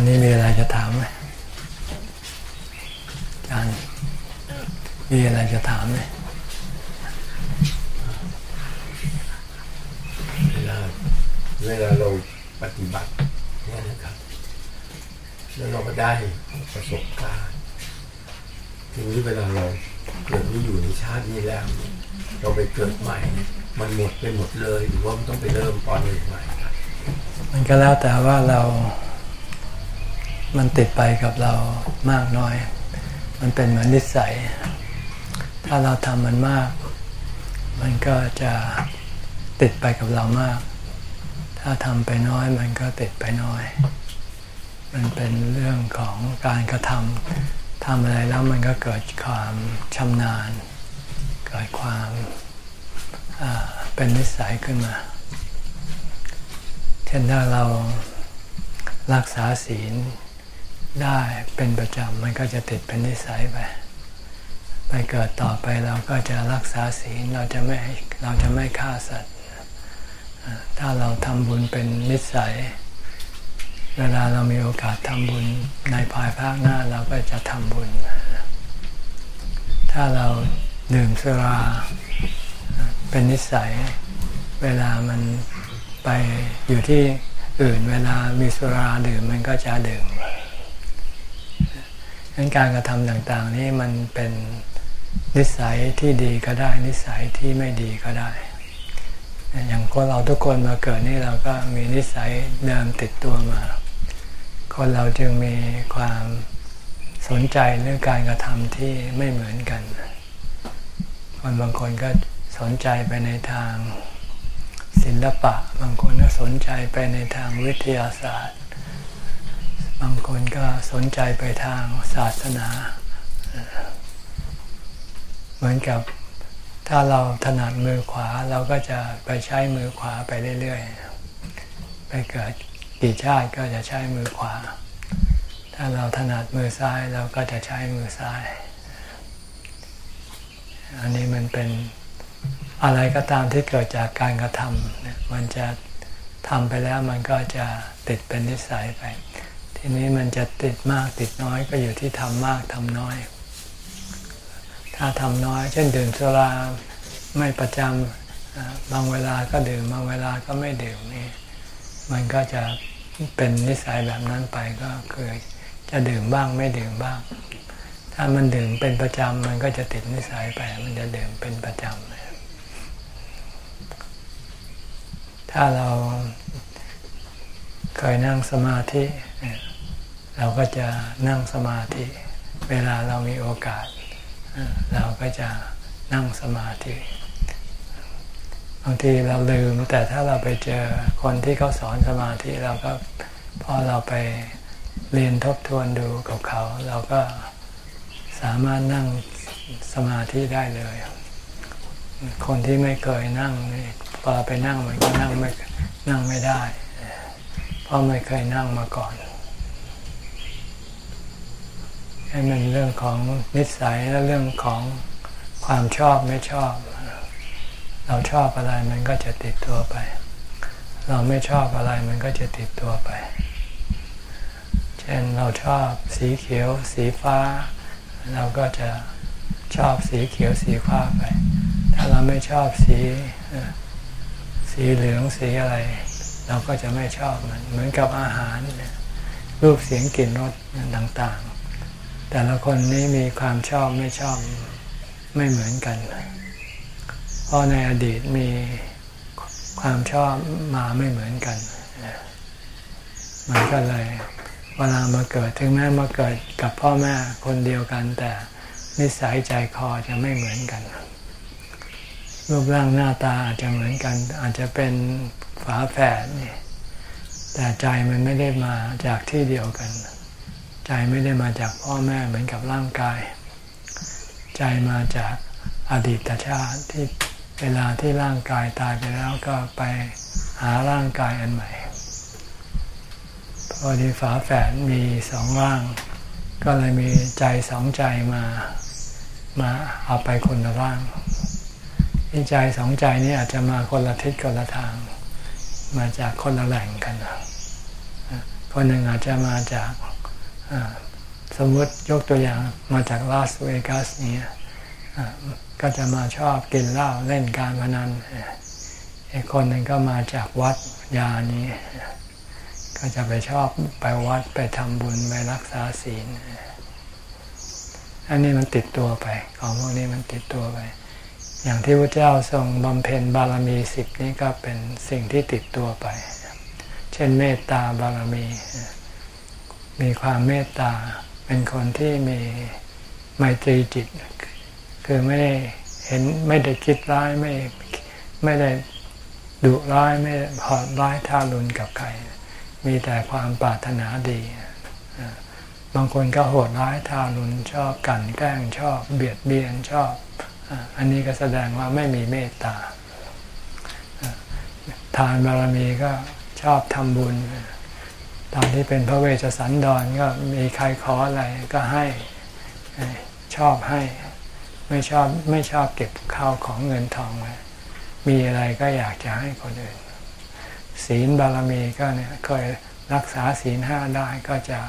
วันนี้มีอะไรจะถามไหมอาจารย์มีอะไรจะถามไหมเวลาเวลาเราปฏิบัติเนี่ยนะครับ แล้วเราก็ได้ประสบการณ์ทีนี้เวลาเราเกิดไม่อยู่ในชาตินี้แล้ว เราไปเกิดใหม่ มันหมดไปหมดเลย หรือว่ามันต้องไปเริ่มตอนหนึ่งใหม่ครับมันก็แล้วแต่ว่าเรา มันติดไปกับเรามากน้อย มันเป็นเหมือนนิสัย ถ้าเราทำมันมาก มันก็จะติดไปกับเรามาก ถ้าทำไปน้อยมันก็ติดไปน้อย มันเป็นเรื่องของการกระทำทำอะไรแล้วมันก็เกิดความชำนาญ เกิดความเป็นนิสัยขึ้นมา เช่นถ้าเรารักษาศีล ได้เป็นประจำมันก็จะติดเป็นนิสัยไป ไปเกิดต่อไปเราก็จะรักษาศีลเราจะไม่เราจะไม่ฆ่าสัตว์ ถ้าเราทำบุญเป็นนิสัย เวลาเรามีโอกาสทำบุญในภายภาคหน้าเราก็จะทำบุญ ถ้าเราดื่มสุราเป็นนิสัย เวลามันไปอยู่ที่อื่นเวลามีสุราดื่มมันก็จะดื่ม งั้นการกระทำต่างๆ นี้มันเป็นนิสัยที่ดีก็ได้ นิสัยที่ไม่ดีก็ได้ อย่างคนเราทุกคนมาเกิดนี่เราก็มีนิสัยเดิมติดตัวมา คนเราจึงมีความสนใจเรื่องการกระทำที่ไม่เหมือนกัน คนบางคนก็สนใจไปในทางศิลปะ บางคนก็สนใจไปในทางวิทยาศาสตร์ บางคนก็สนใจไปทางศาสนา เหมือนกับถ้าเราถนัดมือขวาเราก็จะไปใช้มือขวาไปเรื่อยๆ ไปเกิดกี่ชาติก็จะใช้มือขวา ถ้าเราถนัดมือซ้ายเราก็จะใช้มือซ้าย อันนี้มันเป็นอะไรก็ตามที่เกิดจากการกระทำมันจะทำไปแล้วมันก็จะติดเป็นนิสัยไป ทีนี้มันจะติดมากติดน้อยก็อยู่ที่ทำมากทำน้อย ถ้าทำน้อย เช่นดื่มสุราไม่ประจำบางเวลาก็ดื่มบางเวลาก็ไม่ดื่มนี่มันก็จะเป็นนิสัยแบบนั้นไปก็คือจะดื่มบ้างไม่ดื่มบ้าง ถ้ามันดื่มเป็นประจำมันก็จะติดนิสัยไป มันจะดื่มเป็นประจำถ้าเราเคยนั่งสมาธิ เราก็จะนั่งสมาธิ เวลาเรามีโอกาสเอ่อเราก็จะนั่งสมาธิบางทีเราลืมแต่ถ้าเราไปเจอคนที่เขาสอนสมาธิเราก็พอเราไปเรียนทบทวนดูกับเขา เราก็สามารถนั่งสมาธิได้เลย คนที่ไม่เคยนั่งนี่พอไปนั่งมันก็นั่งไม่นั่งไม่ได้ เพราะไม่เคยนั่งมาก่อน ให้มันเรื่องของนิสัยและเรื่องของความชอบไม่ชอบ เราชอบอะไรมันก็จะติดตัวไป เราไม่ชอบอะไรมันก็จะติดตัวไป เช่นเราชอบสีเขียว สีฟ้า เราก็จะชอบสีเขียวสีฟ้าไป ถ้าเราไม่ชอบสีสีเหลืองสีอะไร เราก็จะไม่ชอบมันเหมือนกับอาหารรูปเสียงกลิ่นรสต่าง แต่ละคนนี้มีความชอบไม่ชอบไม่เหมือนกัน เพราะในอดีตมีความชอบมาไม่เหมือนกัน มันก็เลยเวลามาเกิดถึงแม้มาเกิดกับพ่อแม่คนเดียวกัน แต่นิสัยใจคอจะไม่เหมือนกันรูปร่างหน้าตาอาจจะเหมือนกัน อาจจะเป็นฝาแฝดนี่แต่ใจมันไม่ได้มาจากที่เดียวกัน ใจไม่ได้มาจากพ่อแม่เหมือนกับร่างกาย ใจมาจากอดีตชาติที่เวลาที่ร่างกายตายไปแล้วก็ไปหาร่างกายอันใหม่พอดีฝาแฝดมีสองร่าง ก็เลยมีใจสองใจมามาเอาไปคนละร่างที่ใจสองใจนี้อาจจะมาคนละทิศคนละทาง มาจากคนละแหล่งกันนะคนหนึ่งอาจจะมาจาก สมมติยกตัวอย่างมาจากลาสเวกัสเนี่ยก็จะมาชอบกินเหล้าเล่นการพนันไอีกคนหนึ่งก็มาจากวัดยานี้ ก็จะไปชอบไปวัดไปทำบุญไปรักษาศีล อันนี้มันติดตัวไป ของพวกนี้มันติดตัวไป อย่างที่พระเจ้าทรงบำเพ็ญบารมีสิบนี้ก็เป็นสิ่งที่ติดตัวไป เช่นเมตตาบารมี มีความเมตตา เป็นคนที่มีไมตรีจิต คือไม่ได้เห็นไม่ได้คิดร้ายไม่ไม่ได้ดุร้ายไม่หอดร้ายท่ารุนกับใคร มีแต่ความปรารถนาดี บางคนก็โหดร้ายท่ารุนชอบกันแกล้งชอบ เบียดเบียนชอบ อันนี้ก็แสดงว่าไม่มีเมตตา ทานบารมีก็ชอบทำบุญ ตอนที่เป็นพระเวชสันดรก็มีใครขออะไรก็ให้ชอบให้ไม่ชอบไม่ชอบเก็บข้าวของเงินทองไว้มีอะไรก็อยากจะให้คนอื่น ศีลบารมีก็เนี่ยเคยรักษาศีลห้าได้ก็จะ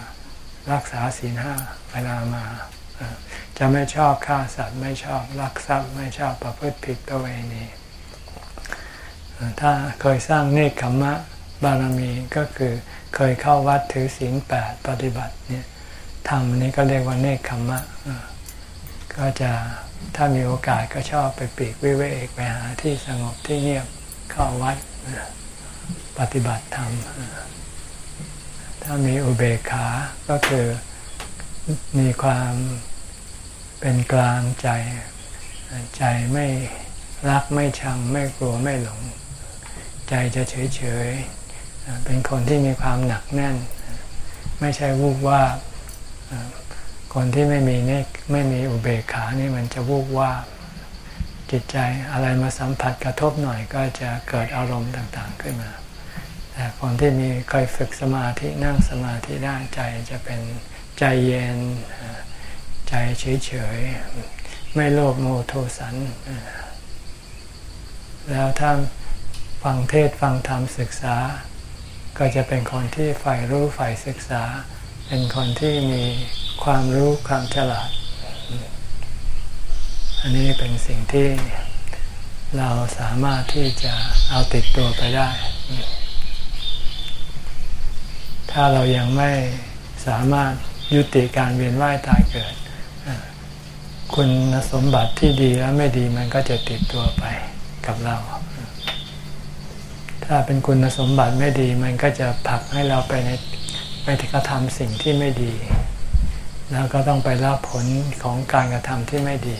รักษาศีลห้าเวลามา จะไม่ชอบฆ่าสัตว์ไม่ชอบลักทรัพย์ไม่ชอบประพฤติผิดประเวณีถ้าเคยสร้างเนคขมะ บารมีก็คือเคยเข้าวัดถือศีลแปดปฏิบัติเนี่ยทำนี้ก็เรียกว่าเนคขมะก็จะถ้ามีโอกาสก็ชอบไปปีกวิเวกไปหาที่สงบที่เงียบเข้าวัดปฏิบัติธรรม ถ้ามีอุเบกขา ก็คือมีความเป็นกลางใจ ใจไม่รักไม่ชัง ไม่กลัวไม่หลง ใจจะเฉยเฉย เป็นคนที่มีความหนักแน่น ไม่ใช่วูบว่าคนที่ไม่มีนี่ไม่มีอุเบกขานี่มันจะวูบว่าจิตใจอะไรมาสัมผัสกระทบหน่อยก็จะเกิดอารมณ์ต่างๆขึ้นมา แต่คนที่มีเคยฝึกสมาธินั่งสมาธิได้ใจจะเป็นใจเย็นใจเฉยๆ ไม่โลภโมโทสัน แล้วถ้าฟังเทศฟังธรรมศึกษา ก็จะเป็นคนที่ใฝ่รู้ใฝ่ศึกษา เป็นคนที่มีความรู้ความฉลาด อันนี้เป็นสิ่งที่เราสามารถที่จะเอาติดตัวไปได้ ถ้าเรายังไม่สามารถยุติการเวียนว่ายตายเกิด คุณสมบัติที่ดีและไม่ดีมันก็จะติดตัวไปกับเรา ถ้าเป็นคุณสมบัติไม่ดี มันก็จะผลักให้เราไปในไปกระทำสิ่งที่ไม่ดี แล้วก็ต้องไปรับผลของการกระทำที่ไม่ดี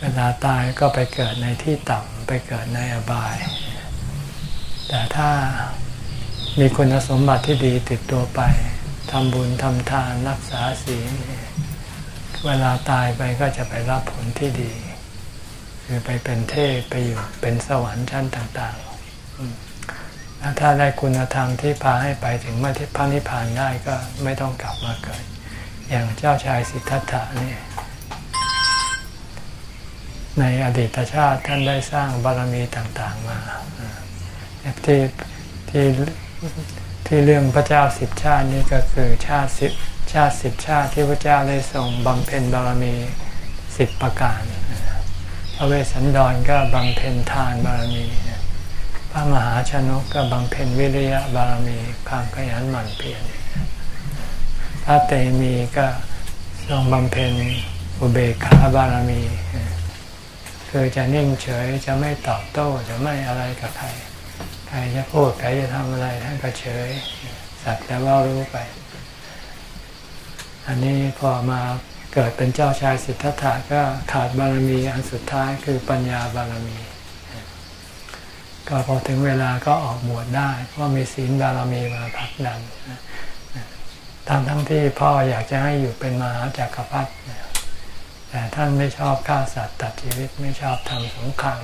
เวลาตายก็ไปเกิดในที่ต่ำไปเกิดในอบาย แต่ถ้ามีคุณสมบัติที่ดีติดตัวไปทำบุญทำทานรักษาศีลเวลาตายไปก็จะไปรับผลที่ดี คือไปเป็นเทพไปอยู่เป็นสวรรค์ชั้นต่าง ถ้าได้คุณธรรมที่พาให้ไปถึงมรรคพระนิพพานได้ก็ไม่ต้องกลับมาเกิด อย่างเจ้าชายสิทธัตถะนี่ในอดีตชาติท่านได้สร้างบารมีต่างๆมาที่ที่ที่เรื่องพระเจ้าสิบชาตินี้ก็คือชาติสิบชาติสิบชาติที่พระเจ้าได้ทรงบำเพ็ญบารมีสิบประการ พระเวสสันดรก็บำเพ็ญทานบารมีพ ระมหาชนกก็บำเพ็ญวิริยะบารมีความขยันหมั่นเพียรพระเตมีก็ทรงบำเพ็ญอุเบกขาบารมี คือจะนิ่งเฉยจะไม่ตอบโต้จะไม่อะไรกับใคร ใครจะพูดใครจะทำอะไรท่านก็เฉย สักแต่ว่ารู้ไป อันนี้พอมาเกิดเป็นเจ้าชายสิทธัตถะก็ขาดบารมีอันสุดท้ายคือปัญญาบารมี ก็พอถึงเวลาก็ออกบวชได้ เพราะมีศีลบารมีมาพักดันทั้งทั้งที่พ่ออยากจะให้อยู่เป็นมหาจากักรพรรดิแต่ท่านไม่ชอบฆ่าสัตว์ตัดชีวิตไม่ชอบทำสงคราม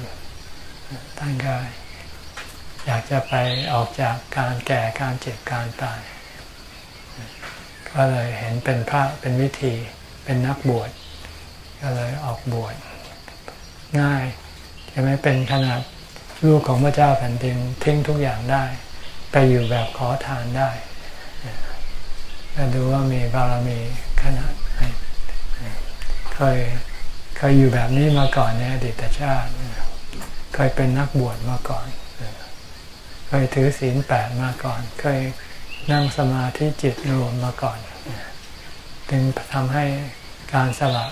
ท่านก็อยากจะไปออกจากการแก่การเจ็บการตาย ก็เลยเห็นเป็นพระเป็นวิธีเป็นนักบวชก็เลยออกบวชง่ายจะไม่เป็นขนาด ลูกของพระเจ้าแผ่นดินทิ้งทุกอย่างได้ ไปอยู่แบบขอทานได้ก็ดูว่ามีบารมีขนาดไหนเคยเคยอยู่แบบนี้มาก่อนในอดีตชาติ เคยเป็นนักบวชมาก่อน เคยถือศีลแปดมาก่อน เคยนั่งสมาธิจิตรวมมาก่อน จึงทำให้การสละ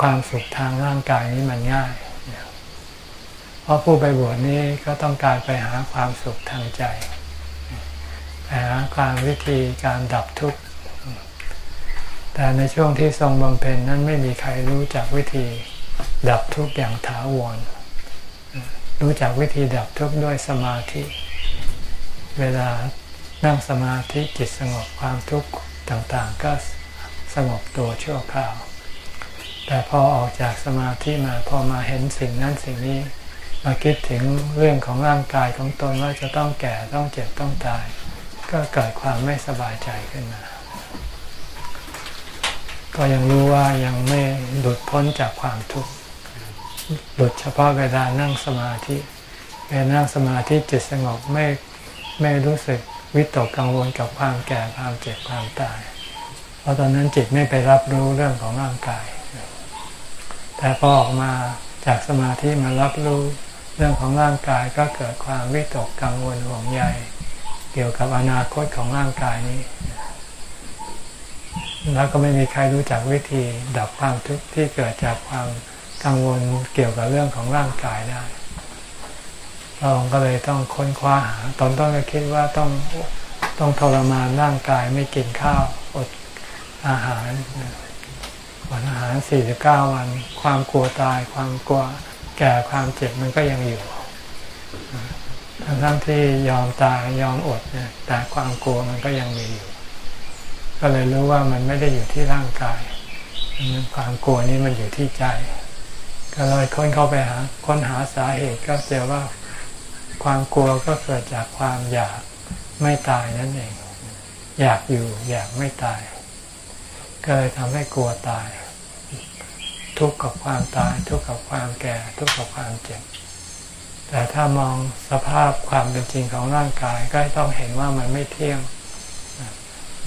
ความสุขทางร่างกายนี้มันง่าย ราะผู้ไปบวชนี้ก็ต้องการไปหาความสุขทางใจ ไปหาความวิธีการดับทุกข์ แต่ในช่วงที่ทรงบำเพ็ญนั้นไม่มีใครรู้จักวิธีดับทุกข์อย่างถาวร รู้จักวิธีดับทุกข์ด้วยสมาธิ เวลานั่งสมาธิจิตสงบความทุกข์ต่างๆ ก็สงบตัวชั่วคราว แต่พอออกจากสมาธิมาพอมาเห็นสิ่งนั้นสิ่งนี้ มาคิดถึงเรื่องของร่างกายของตนว่าจะต้องแก่ต้องเจ็บต้องตาย ก็เกิดความไม่สบายใจขึ้นมา ก็ยังรู้ว่ายังไม่หลุดพ้นจากความทุกข์หลุดเฉพาะเวลานั่งสมาธิเวลานั่งสมาธิจิตสงบไม่ไม่รู้สึกวิตกกังวลกับความแก่ความเจ็บความตาย เพราะตอนนั้นจิตไม่ไปรับรู้เรื่องของร่างกาย แต่พอออกมาจากสมาธิมารับรู้ เรื่องของร่างกายก็เกิดความวิตกกังวลห่วงใยเกี่ยวกับอนาคตของร่างกายนี้ แล้วก็ไม่มีใครรู้จักวิธีดับความทุกข์ที่เกิดจากความกังวลเกี่ยวกับเรื่องของร่างกายได้เราก็เลยต้องค้นคว้าหา ตอนต้นก็คิดว่าต้องต้องทรมานร่างกายไม่กินข้าวอดอาหารอดอาหารสี่สิบเก้าวัน ความกลัวตาย ความกลัว แก่ความเจ็บมันก็ยังอยู่ทั้งทั้งที่ยอมตายยอมอดเนี่ยแต่ความกลัวมันก็ยังมีอยู่ ก็เลยรู้ว่ามันไม่ได้อยู่ที่ร่างกาย ความกลัวนี้มันอยู่ที่ใจ ก็เลยค้นเข้าไปหาค้นหาสาเหตุก็เจอว่าความกลัวก็เกิดจากความอยากไม่ตายนั่นเอง อยากอยู่อยากไม่ตาย ก็เลยทำให้กลัวตาย ทุกข์กับความตาย ทุกข์กับความแก่ ทุกข์กับความเจ็บ แต่ถ้ามองสภาพความเป็นจริงของร่างกายก็ต้องเห็นว่ามันไม่เที่ยง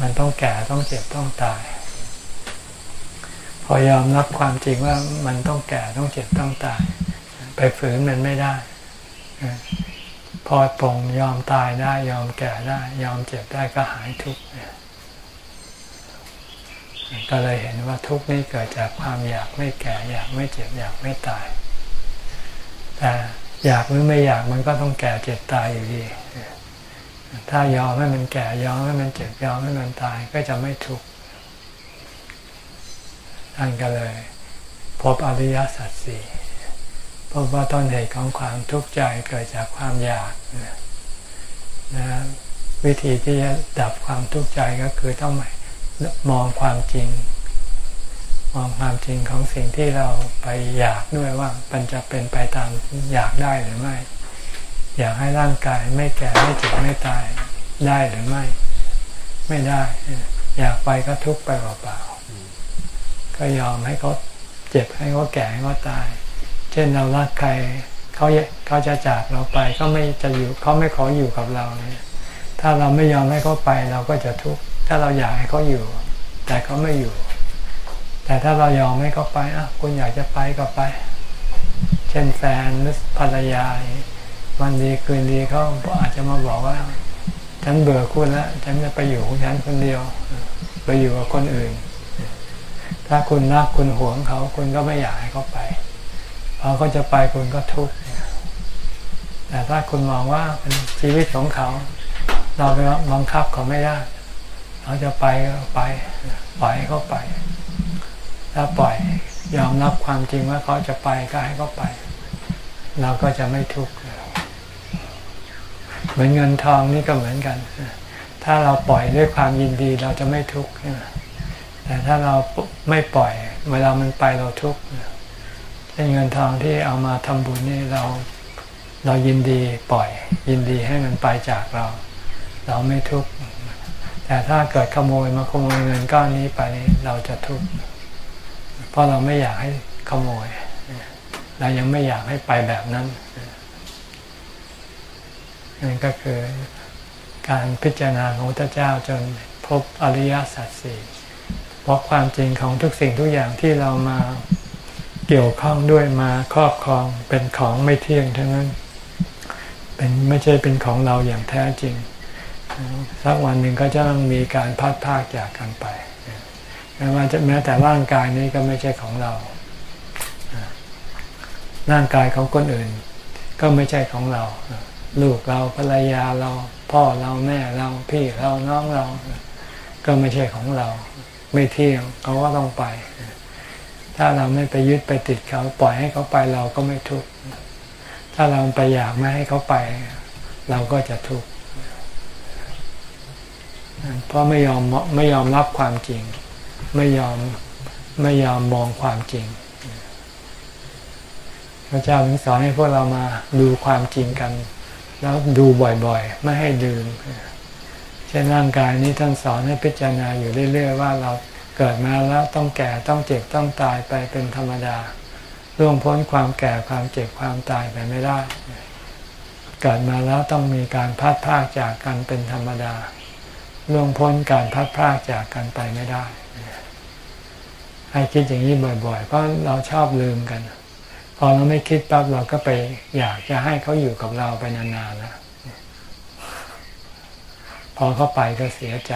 มันต้องแก่ต้องเจ็บต้องตาย พอยอมรับความจริงว่ามันต้องแก่ต้องเจ็บต้องตาย ไปฝืนมันไม่ได้พอปรงยอมตายได้ยอมแก่ได้ ยอมเจ็บได้ก็หายทุกข์ ก็เลยเห็นว่าทุกข์นี้เกิดจากความอยากไม่แก่ อยากไม่เจ็บอยากไม่ตาย แต่อยากหรือไม่อยากมันก็ต้องแก่เจ็บตายอยู่ดี ถ้ายอมให้มันแก่ยอมให้มันเจ็บยอมให้มันตายก็จะไม่ทุกข์ท่านก็เลย พบอริยสัจสี่พบว่าต้นเหตุของความทุกข์ใจเกิดจากความอยากนะวิธีที่จะดับความทุกข์ใจก็คือต้อง มองความจริง มองความจริงของสิ่งที่เราไปอยากด้วยว่ามันจะเป็นไปตามอยากได้หรือไม่ อยากให้ร่างกายไม่แก่ไม่เจ็บไม่ตายได้หรือไม่ ไม่ได้ อยากไปก็ทุกข์ไปเปล่าๆก็ยอมให้เขาเจ็บให้เขาแก่ให้เขาตาย เช่นเรารักใครเขาเขาจะจากเราไปเขาไม่จะอยู่เขาไม่ขออยู่กับเราเนี่ยถ้าเราไม่ยอมให้เขาไปเราก็จะทุกข์ ถ้าเราอยากให้เขาอยู่ แต่เขาไม่อยู่ แต่ถ้าเรายอมให้เขาไปอะคุณอยากจะไปก็ไป เช่นแฟนหรือภรรยาวันดีคืนดีเขาอาจจะมาบอกว่า ฉันเบื่อคุณแล้วฉันจะไปอยู่ของฉันคนเดียว ไปอยู่กับคนอื่น ถ้าคุณรักคุณหวงเขาคุณก็ไม่อยากให้เขาไปพอเขาจะไปคุณก็ทุกข์แต่ถ้าคุณมองว่าเป็นชีวิตของเขา เราไปบังคับเขาไม่ได้ เขาจะไปก็ไปปล่อยเขาไป ถ้าปล่อยยอมรับความจริงว่าเขาจะไปก็ให้เขาไป เราก็จะไม่ทุกข์เหมือนเงินทองนี่ก็เหมือนกัน ถ้าเราปล่อยด้วยความยินดีเราจะไม่ทุกข์แต่ถ้าเราไม่ปล่อย เวลามันไปเราทุกข์เเงินทองที่เอามาทำบุญนี่เราเรายินดีปล่อย ยินดีให้มันไปจากเรา เราไม่ทุกข์ แต่ถ้าเกิดขโมยมาขโมยเงินก้อนนี้ไปเราจะทุกข์เพราะเราไม่อยากให้ขโมย เรายังไม่อยากให้ไปแบบนั้นนั่นก็คือการพิจารณาของพระเจ้าจนพบอริยสัจสี่เพราะความจริงของทุกสิ่งทุกอย่างที่เรามาเกี่ยวข้องด้วยมาครอบครองเป็นของไม่เที่ยงทั้งนั้น เป็นไม่ใช่เป็นของเราอย่างแท้จริง สักวันหนึ่งก็จะต้องมีการพัดพากจากกันไปแม้ว่าจะแม้แต่ร่างกายนี้ก็ไม่ใช่ของเรา ร่างกายของคนอื่น ก็ไม่ใช่ของเรา ลูกเราภรรยาเรา พ่อเราแม่เราพี่เราน้องเรา ก็ไม่ใช่ของเรา ไม่เที่ยงเขาก็ต้องไป ถ้าเราไม่ไปยึดไปติดเขาปล่อยให้เขาไปเราก็ไม่ทุกข์ถ้าเราไปอยากไม่ให้เขาไป เราก็จะทุกข์ เพราะไม่ยอมไม่ยอมรับความจริง ไม่ยอมไม่ยอมมองความจริง พระเจ้าถึงสอนให้พวกเรามาดูความจริงกัน แล้วดูบ่อยๆ ไม่ให้ลืมเช่นร่างกายนี้ท่านสอนให้พิจารณาอยู่เรื่อย ๆ ว่าเราเกิดมาแล้วต้องแก่ต้องเจ็บต้องตายไปเป็นธรรมดาล่วงพ้นความแก่ความเจ็บความตายไปไม่ได้ เกิดมาแล้วต้องมีการพัดพากจากกันเป็นธรรมดา ล่วงพ้นการพัดพากจากกันไปไม่ได้ ให้คิดอย่างนี้บ่อยๆ เพราะเราชอบลืมกัน พอเราไม่คิดปั๊บเราก็ไปอยากจะให้เขาอยู่กับเราไปนานๆแล้วพอเขาไปก็เสียใจ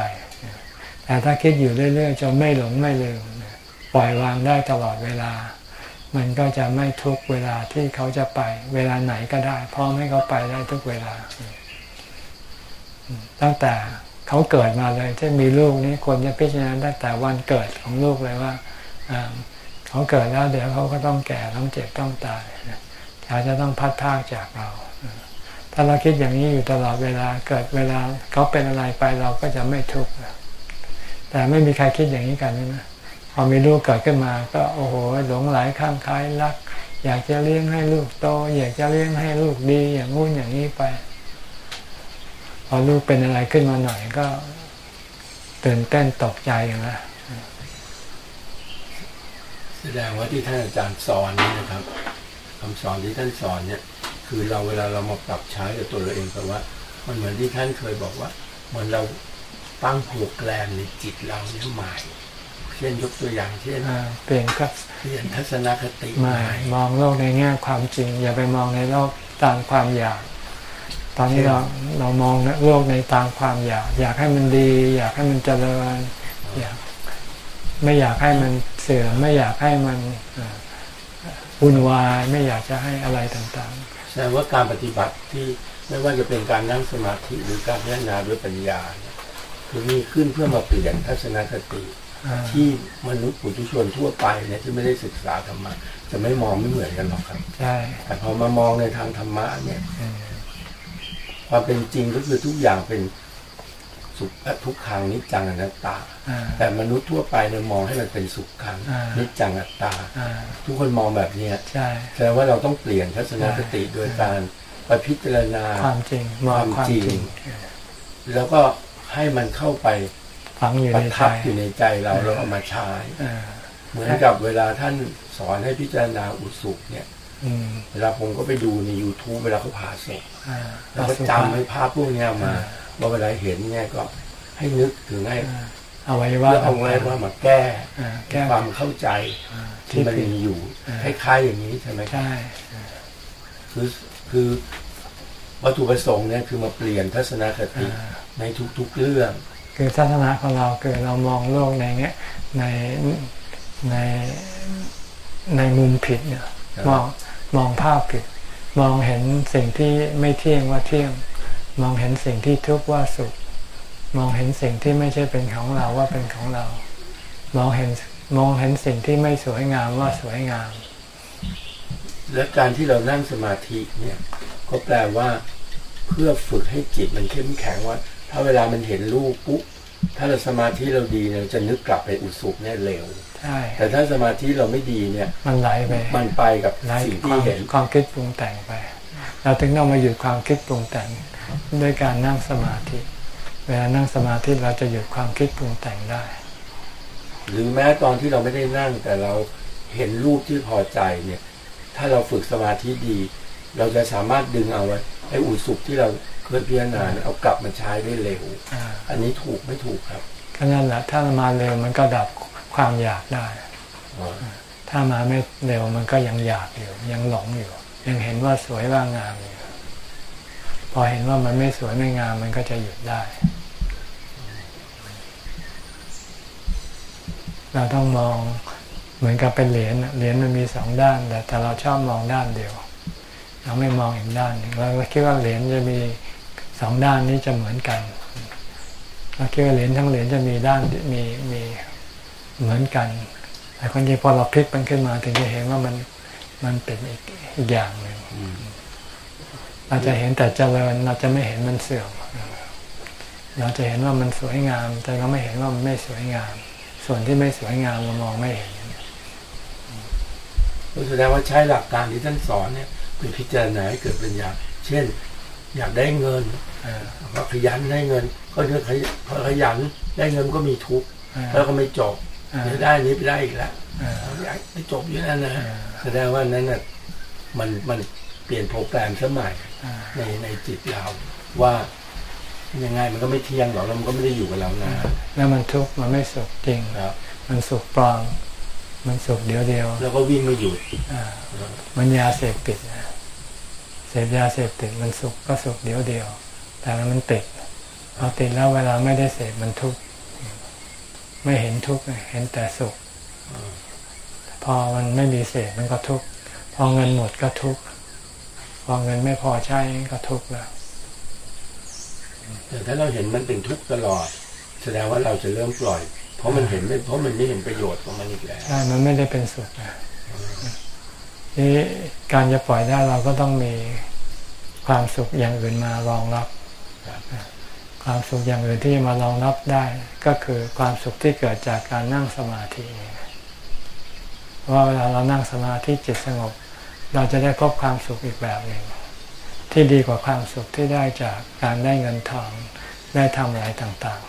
แต่ถ้าคิดอยู่เรื่อยๆจนไม่หลงไม่ลืมปล่อยวางได้ตลอดเวลา มันก็จะไม่ทุกเวลาที่เขาจะไป เวลาไหนก็ได้พร้อมให้เขาไปได้ทุกเวลา ตั้งแต่ เขาเกิดมาเลยที่นมีลูกนี้ควรจะพิจารณาตั้งแต่วันเกิดของลูกเลยว่าเขาเกิดแล้วเดี๋ยวเขาก็ต้องแก่ต้องเจ็บต้องตายเขาจะต้องพัดพากจากเรา ถ้าเราคิดอย่างนี้อยู่ตลอดเวลาเกิดเวลาเขาเป็นอะไรไปเราก็จะไม่ทุกข์แต่ไม่มีใครคิดอย่างนี้กันนะพอมีลูกเกิดขึ้นมา ก็โอ้โหหลงไหลข้างคล้ายรัก อยากจะเลี้ยงให้ลูกโต อยากจะเลี้ยงให้ลูกดีอย่างงู้นอย่างนี้ไป อลูกเป็นอะไรขึ้นมาหน่อยก็ตื่นเต้นตกใจอย่างนะแสดงว่าที่ท่านอาจารย์สอนนี่นะครับคำสอนที่ท่านสอนเนี่ย คือเราเวลาเรามาปรับใช้กับตัวเราเองเพราะว่า มันเหมือนที่ท่านเคยบอกว่าเหมือนเราตั้งโปรแกรมในจิตเราเนี่ยใหม่ เช่นยกตัวอย่างเช่นเปลี่ยนครับเปลี่ยนทัศนคติใหม่มองโลกในแง่ความจริง อย่าไปมองในโลกตามความอยาก ตอนนี้เราเรามองโลกในตามความอยาก อยากให้มันดี อยากให้มันเจริญ อยากไม่อยากให้มันเสื่อมไม่อยากให้มันวุ่นวายไม่อยากจะให้อะไรต่างๆแสดงว่าการปฏิบัติที่ไม่ว่าจะเป็นการนั่งสมาธิหรือการพิจารณาด้วยปัญญาเนี่ยคือมีขึ้นเพื่อมาเปลี่ยนทัศนคติที่มนุษย์ปุถุชนทั่วไปเนี่ยที่ไม่ได้ศึกษาธรรมะจะไม่มองไม่เหมือนกันหรอกครับใช่แต่พอมามองในทางธรรมะเนี่ย ความเป็นจริงก็คือทุกอย่างเป็นสุขทุกขังนิจจังอนัตตา แต่มนุษย์ทั่วไปเนี่ยมองให้มันเป็นสุขขังนิจจังอนัตตา ทุกคนมองแบบนี้แสดงว่าเราต้องเปลี่ยนทัศนคติโดยการไปพิจารณาความจริงความจริง แล้วก็ให้มันเข้าไปฝังอยู่ในใจอยู่ในใจเราแล้วเอามาใช้เหมือนกับเวลาท่านสอนให้พิจารณาอุสุเนี่ย เวลาผมก็ไปดูใน youtube เวลาเขาผ่าศพแล้วก็จำให้ภาพพวกนี้มาว่าเวลาเห็นเนี่ยก็ให้นึกถึงให้เอาไว้ว่าเอาไว้ว่ามาแก้ความเข้าใจที่มันมีอยู่คล้ายๆอย่างนี้ใช่ไหมใช่คือคือวัตถุประสงค์เนี่ยคือมาเปลี่ยนทัศนคติในทุกๆเรื่อง คือทัศนะของเราคือเรามองโลกในเงี้ยในในในมุมผิดเนี่ยมอง มองภาพผิด มองเห็นสิ่งที่ไม่เที่ยงว่าเที่ยง มองเห็นสิ่งที่ทุกข์ว่าสุข มองเห็นสิ่งที่ไม่ใช่เป็นของเราว่าเป็นของเรา มองเห็นมองเห็นสิ่งที่ไม่สวยงามว่าสวยงาม และการที่เรานั่งสมาธิเนี่ยก็แปลว่าเพื่อฝึกให้จิตมันเข้มแข็งว่า ถ้าเวลามันเห็นรูปปุ๊บถ้าเราสมาธิเราดีเนี่ยจะนึกกลับไปอุสุขเนี่ยเร็ว แต่ถ้าสมาธิเราไม่ดีเนี่ย มันไหลไปมันไปกับสิ่งที่เห็นความคิดปรุงแต่งไป เราถึงต้องมาหยุดความคิดปรุงแต่งด้วยการนั่งสมาธิ เวลานั่งสมาธิเราจะหยุดความคิดปรุงแต่งได้ หรือแม้ตอนที่เราไม่ได้นั่งแต่เราเห็นรูปที่พอใจเนี่ย ถ้าเราฝึกสมาธิดี เราจะสามารถดึงเอาไว้ไอ้อุสุที่เราเคยพิจารณาเอากลับมาใช้ได้เร็วอ่าอันนี้ถูกไม่ถูกครับก็นั่นแหละถ้ามาเร็วมันก็ดับ ความอยากได้ ถ้ามาไม่เร็วมันก็ยังอยากอยู่ ยังหลงอยู่ ยังเห็นว่าสวยว่างามอยู่ พอเห็นว่ามันไม่สวยไม่งามมันก็จะหยุดได้ เราต้องมองเหมือนกับเป็นเหรียญเหรียญมันมีสองด้าน แต่แต่เราชอบมองด้านเดียว เราไม่มองอีกด้านหนึ่งเราคิดว่าเหรียญจะมีสองด้านนี้จะเหมือนกันเราคิดว่าเหรียญทั้งเหรียญจะมีด้านมีมี เหมือนกัน แต่คนจริงพอเราพลิกมันขึ้นมา ถึงจะเห็นว่ามันมันเป็นอีกอีกอย่างหนึ่งอืมเราจะเห็นแต่เจริญเราจะไม่เห็นมันเสื่อมเราจะเห็นว่ามันสวยงาม แต่เราไม่เห็นว่ามันไม่สวยงาม ส่วนที่ไม่สวยงามเรามองไม่เห็นก็แสดงว่าใช้หลักการที่ท่านสอนเนี่ยไปพิจารณาให้เกิดปัญญาเช่น อยากได้เงินเออก็ขยันได้เงิน ก็เนื่อขยพอขยันได้เงินก็มีทุกข์เออแล้วก็ไม่จบ เออเดี๋ยวได้อันนี้ไปได้อีกแล้วเอออยากไม่จบอยู่นั่นนะเออแสดงว่านั้นน่ะมันมันเปลี่ยนโปรแกรมสมัยเออในในจิตเราว่ายังไงมันก็ไม่เที่ยงหรอกแล้วมันก็ไม่ได้อยู่กับเรานะแล้วมันทุกข์มันไม่สุขจริงครับมันสุขปลอมมันสุขเดียวเดียวแล้วก็วิ่งไม่หยุดอ่ามันยาเสพติดนะเสพยาเสพติดมันสุขก็สุขเดียวเดียว แต่มันติดพอติดแล้วเวลาไม่ได้เสพมันทุกข์ ไม่เห็นทุกข์เห็นแต่สุข พอมันไม่มีเศษมันก็ทุกข์พอเงินหมดก็ทุกข์พอเงินไม่พอใช้ก็ทุกข์แล้วแต่ถ้าเราเห็นมันเป็นทุกข์ตลอด แสดงว่าเราจะเริ่มปล่อย เพราะมันเห็นไม่เพราะมันไม่เห็นประโยชน์ของมันอีกแล้วใช่มันไม่ได้เป็นสุขนะนี่การจะปล่อยได้เราก็ต้องมีความสุขอย่างอื่นมารองรับ ความสุขอย่างอื่นที่มารองรับได้ก็คือความสุขที่เกิดจากการนั่งสมาธิเองว่าเวลาเรานั่งสมาธิจิตสงบ เราจะได้พบความสุขอีกแบบหนึ่งที่ดีกว่าความสุขที่ได้จากการได้เงินทองได้ทำอะไรต่าง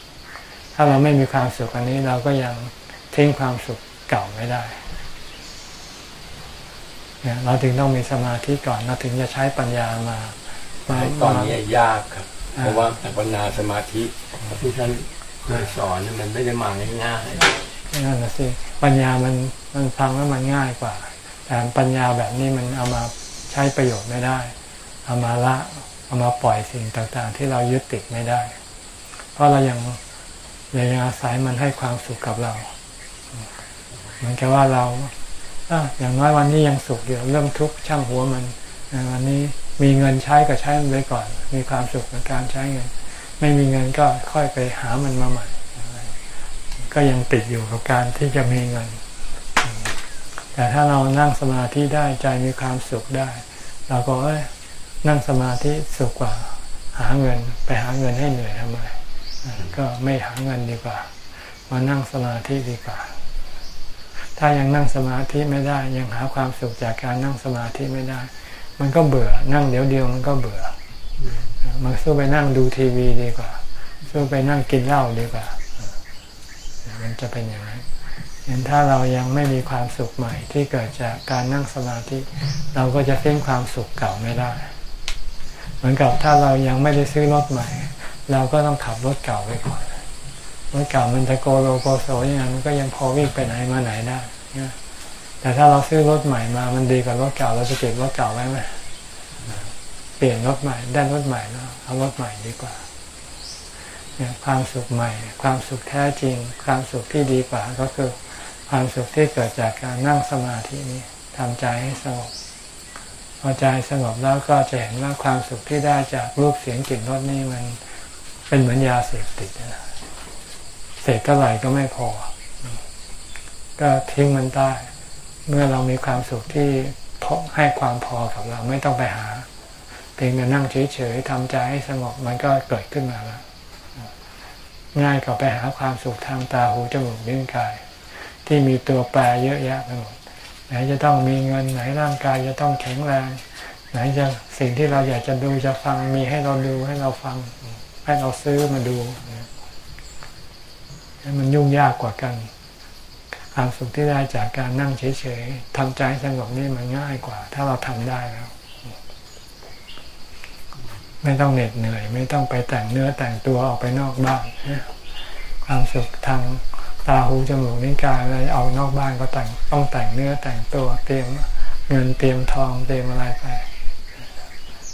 ๆ ถ้าเราไม่มีความสุขอันนี้เราก็ยังทิ้งความสุขเก่าไม่ได้เราถึงต้องมีสมาธิก่อนเราถึงจะใช้ปัญญามามาตอนนี้ยากครับ เพราะว่าอัปปนาสมาธิที่ท่านเคยสอนเนี่ยมันไม่ได้มาง่ายนั่นนะสิปัญญามันมันฟังแล้วมันง่ายกว่า แต่ปัญญาแบบนี้มันเอามาใช้ประโยชน์ไม่ได้ เอามาละเอามาปล่อยสิ่งต่างๆ ที่เรายึดติดไม่ได้ เพราะเรายังยังอาศัยมันให้ความสุขกับเราเหมือนกับว่าเราอะอย่างน้อยวันนี้ยังสุขอยู่เรื่องทุกข์ช่างหัวมันอะวันนี้ มีเงินใช้ก็ใช้มันไว้ก่อน มีความสุขในการใช้เงิน ไม่มีเงินก็ค่อยไปหามันมาใหม่ ก็ยังติดอยู่กับการที่จะมีเงิน แต่ถ้าเรานั่งสมาธิได้ใจมีความสุขได้ เราก็เอ้ยนั่งสมาธิสุขกว่าหาเงินไปหาเงินให้เหนื่อยทำไมก็ไม่หาเงินดีกว่า มานั่งสมาธิดีกว่า ถ้ายังนั่งสมาธิไม่ได้ ยังหาความสุขจากการนั่งสมาธิไม่ได้ มันก็เบื่อนั่งเดี๋ยวเดียวมันก็เบื่อมันสู้ไปนั่งดูทีวีดีกว่าสู้ไปนั่งกินเหล้าดีกว่า มันจะเป็นอย่างนั้นเห็นถ้าเรายังไม่มีความสุขใหม่ที่เกิดจากการนั่งสมาธิ เราก็จะทิ้งความสุขเก่าไม่ได้ เหมือนกับถ้าเรายังไม่ได้ซื้อรถใหม่ เราก็ต้องขับรถเก่าไปก่อนรถเก่ามันจะโกโลโกโซยังไงมันก็ยังพอวิ่งไปไหนมาไหนได้นะ แต่ถ้าเราซื้อรถใหม่มา มันดีกว่ารถเก่า เราจะเก็บรถเก่าไว้ไหมเปลี่ยนรถใหม่ ได้รถใหม่แล้วเอารถใหม่ดีกว่าเนี่ยความสุขใหม่ ความสุขแท้จริง ความสุขที่ดีกว่า ก็คือความสุขที่เกิดจากการนั่งสมาธินี้ทำใจให้สงบพอใจสงบแล้วก็จะเห็นว่าความสุขที่ได้จากรูปเสียงกลิ่นรสนี่มันเป็นเหมือนยาเสพติดนะเสพเท่าไหร่ก็ไม่พอ ก็ทิ้งมันได้ เมื่อเรามีความสุขที่พอให้ความพอกับเราไม่ต้องไปหา เพียงแต่นั่งเฉยๆทำใจให้สงบมันก็เกิดขึ้นมาแล้วง่ายกว่าไปหาความสุขทางตาหูจมูกลิ้นกาย ที่มีตัวแปรเยอะแยะไปหมดไหนจะต้องมีเงินไหนร่างกายจะต้องแข็งแรง ไหนจะสิ่งที่เราอยากจะดูจะฟังมีให้เราดูให้เราฟัง ให้เราซื้อมาดูมันยุ่งยากกว่ากัน ความสุขที่ได้จากการนั่งเฉยๆทำใจสงบนี่มันง่ายกว่า ถ้าเราทำได้แล้ว ไม่ต้องเหน็ดเหนื่อย ไม่ต้องไปแต่งเนื้อแต่งตัวออกไปนอกบ้านความสุขทางตาหูจมูกนิ้วกายอะไรออกนอกบ้านก็แต่งต้องแต่งเนื้อแต่งตัวเตรียมเงินเตรียมทองเตรียมอะไรไป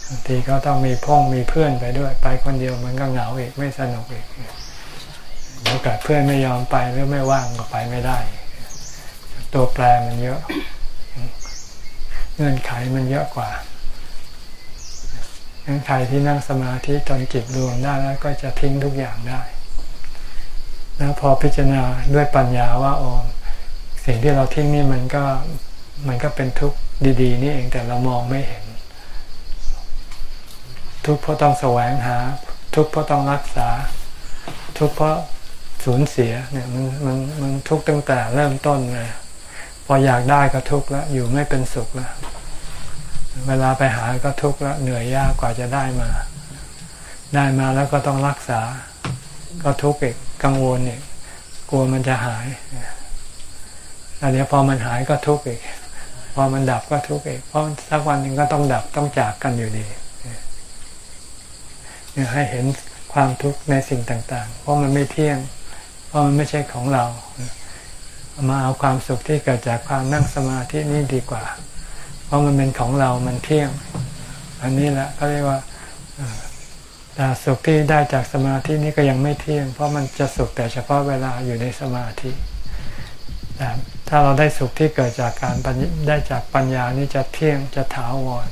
บางทีก็ต้องมีพ่องมีเพื่อนไปด้วย ไปคนเดียวมันก็เหงาอีกไม่สนุกอีกโอกาสเพื่อนไม่ยอมไปหรือไม่ว่างก็ไปไม่ได้ ตัวแปรมันเยอะ เงื่อนไขมันเยอะกว่างั้นใครที่นั่งสมาธิจนจิตรวมได้แล้วก็จะทิ้งทุกอย่างได้ แล้วพอพิจารณาด้วยปัญญาว่าโอ้สิ่งที่เราทิ้งนี่มันก็มันก็เป็นทุกข์ดีๆ นี่เองแต่เรามองไม่เห็น ทุกข์เพราะต้องแสวงหา ทุกข์เพราะต้องรักษา ทุกข์เพราะสูญเสียเนี่ยมันมันมันทุกข์ตั้งแต่เริ่มต้นเลย พออยากได้ก็ทุกข์แล้วอยู่ไม่เป็นสุขแล้วเวลาไปหาก็ทุกข์แล้วเหนื่อยยากกว่าจะได้มา ได้มาแล้วก็ต้องรักษา ก็ทุกข์อีกกังวลอีกกลัวมันจะหายอันนี้พอมันหายก็ทุกข์อีก พอมันดับก็ทุกข์อีก เพราะสักวันหนึ่งก็ต้องดับต้องจากกันอยู่ดีเนี่ยให้เห็นความทุกข์ในสิ่งต่าง ๆ เพราะมันไม่เที่ยง เพราะมันไม่ใช่ของเรา มาเอาความสุขที่เกิดจากความนั่งสมาธินี่ดีกว่า เพราะมันเป็นของเรา มันเที่ยง อันนี้แหละก็เรียกว่าแต่สุขที่ได้จากสมาธินี่ก็ยังไม่เที่ยง เพราะมันจะสุขแต่เฉพาะเวลาอยู่ในสมาธิแต่ถ้าเราได้สุขที่เกิดจากการได้จากปัญญานี่จะเที่ยงจะถาวร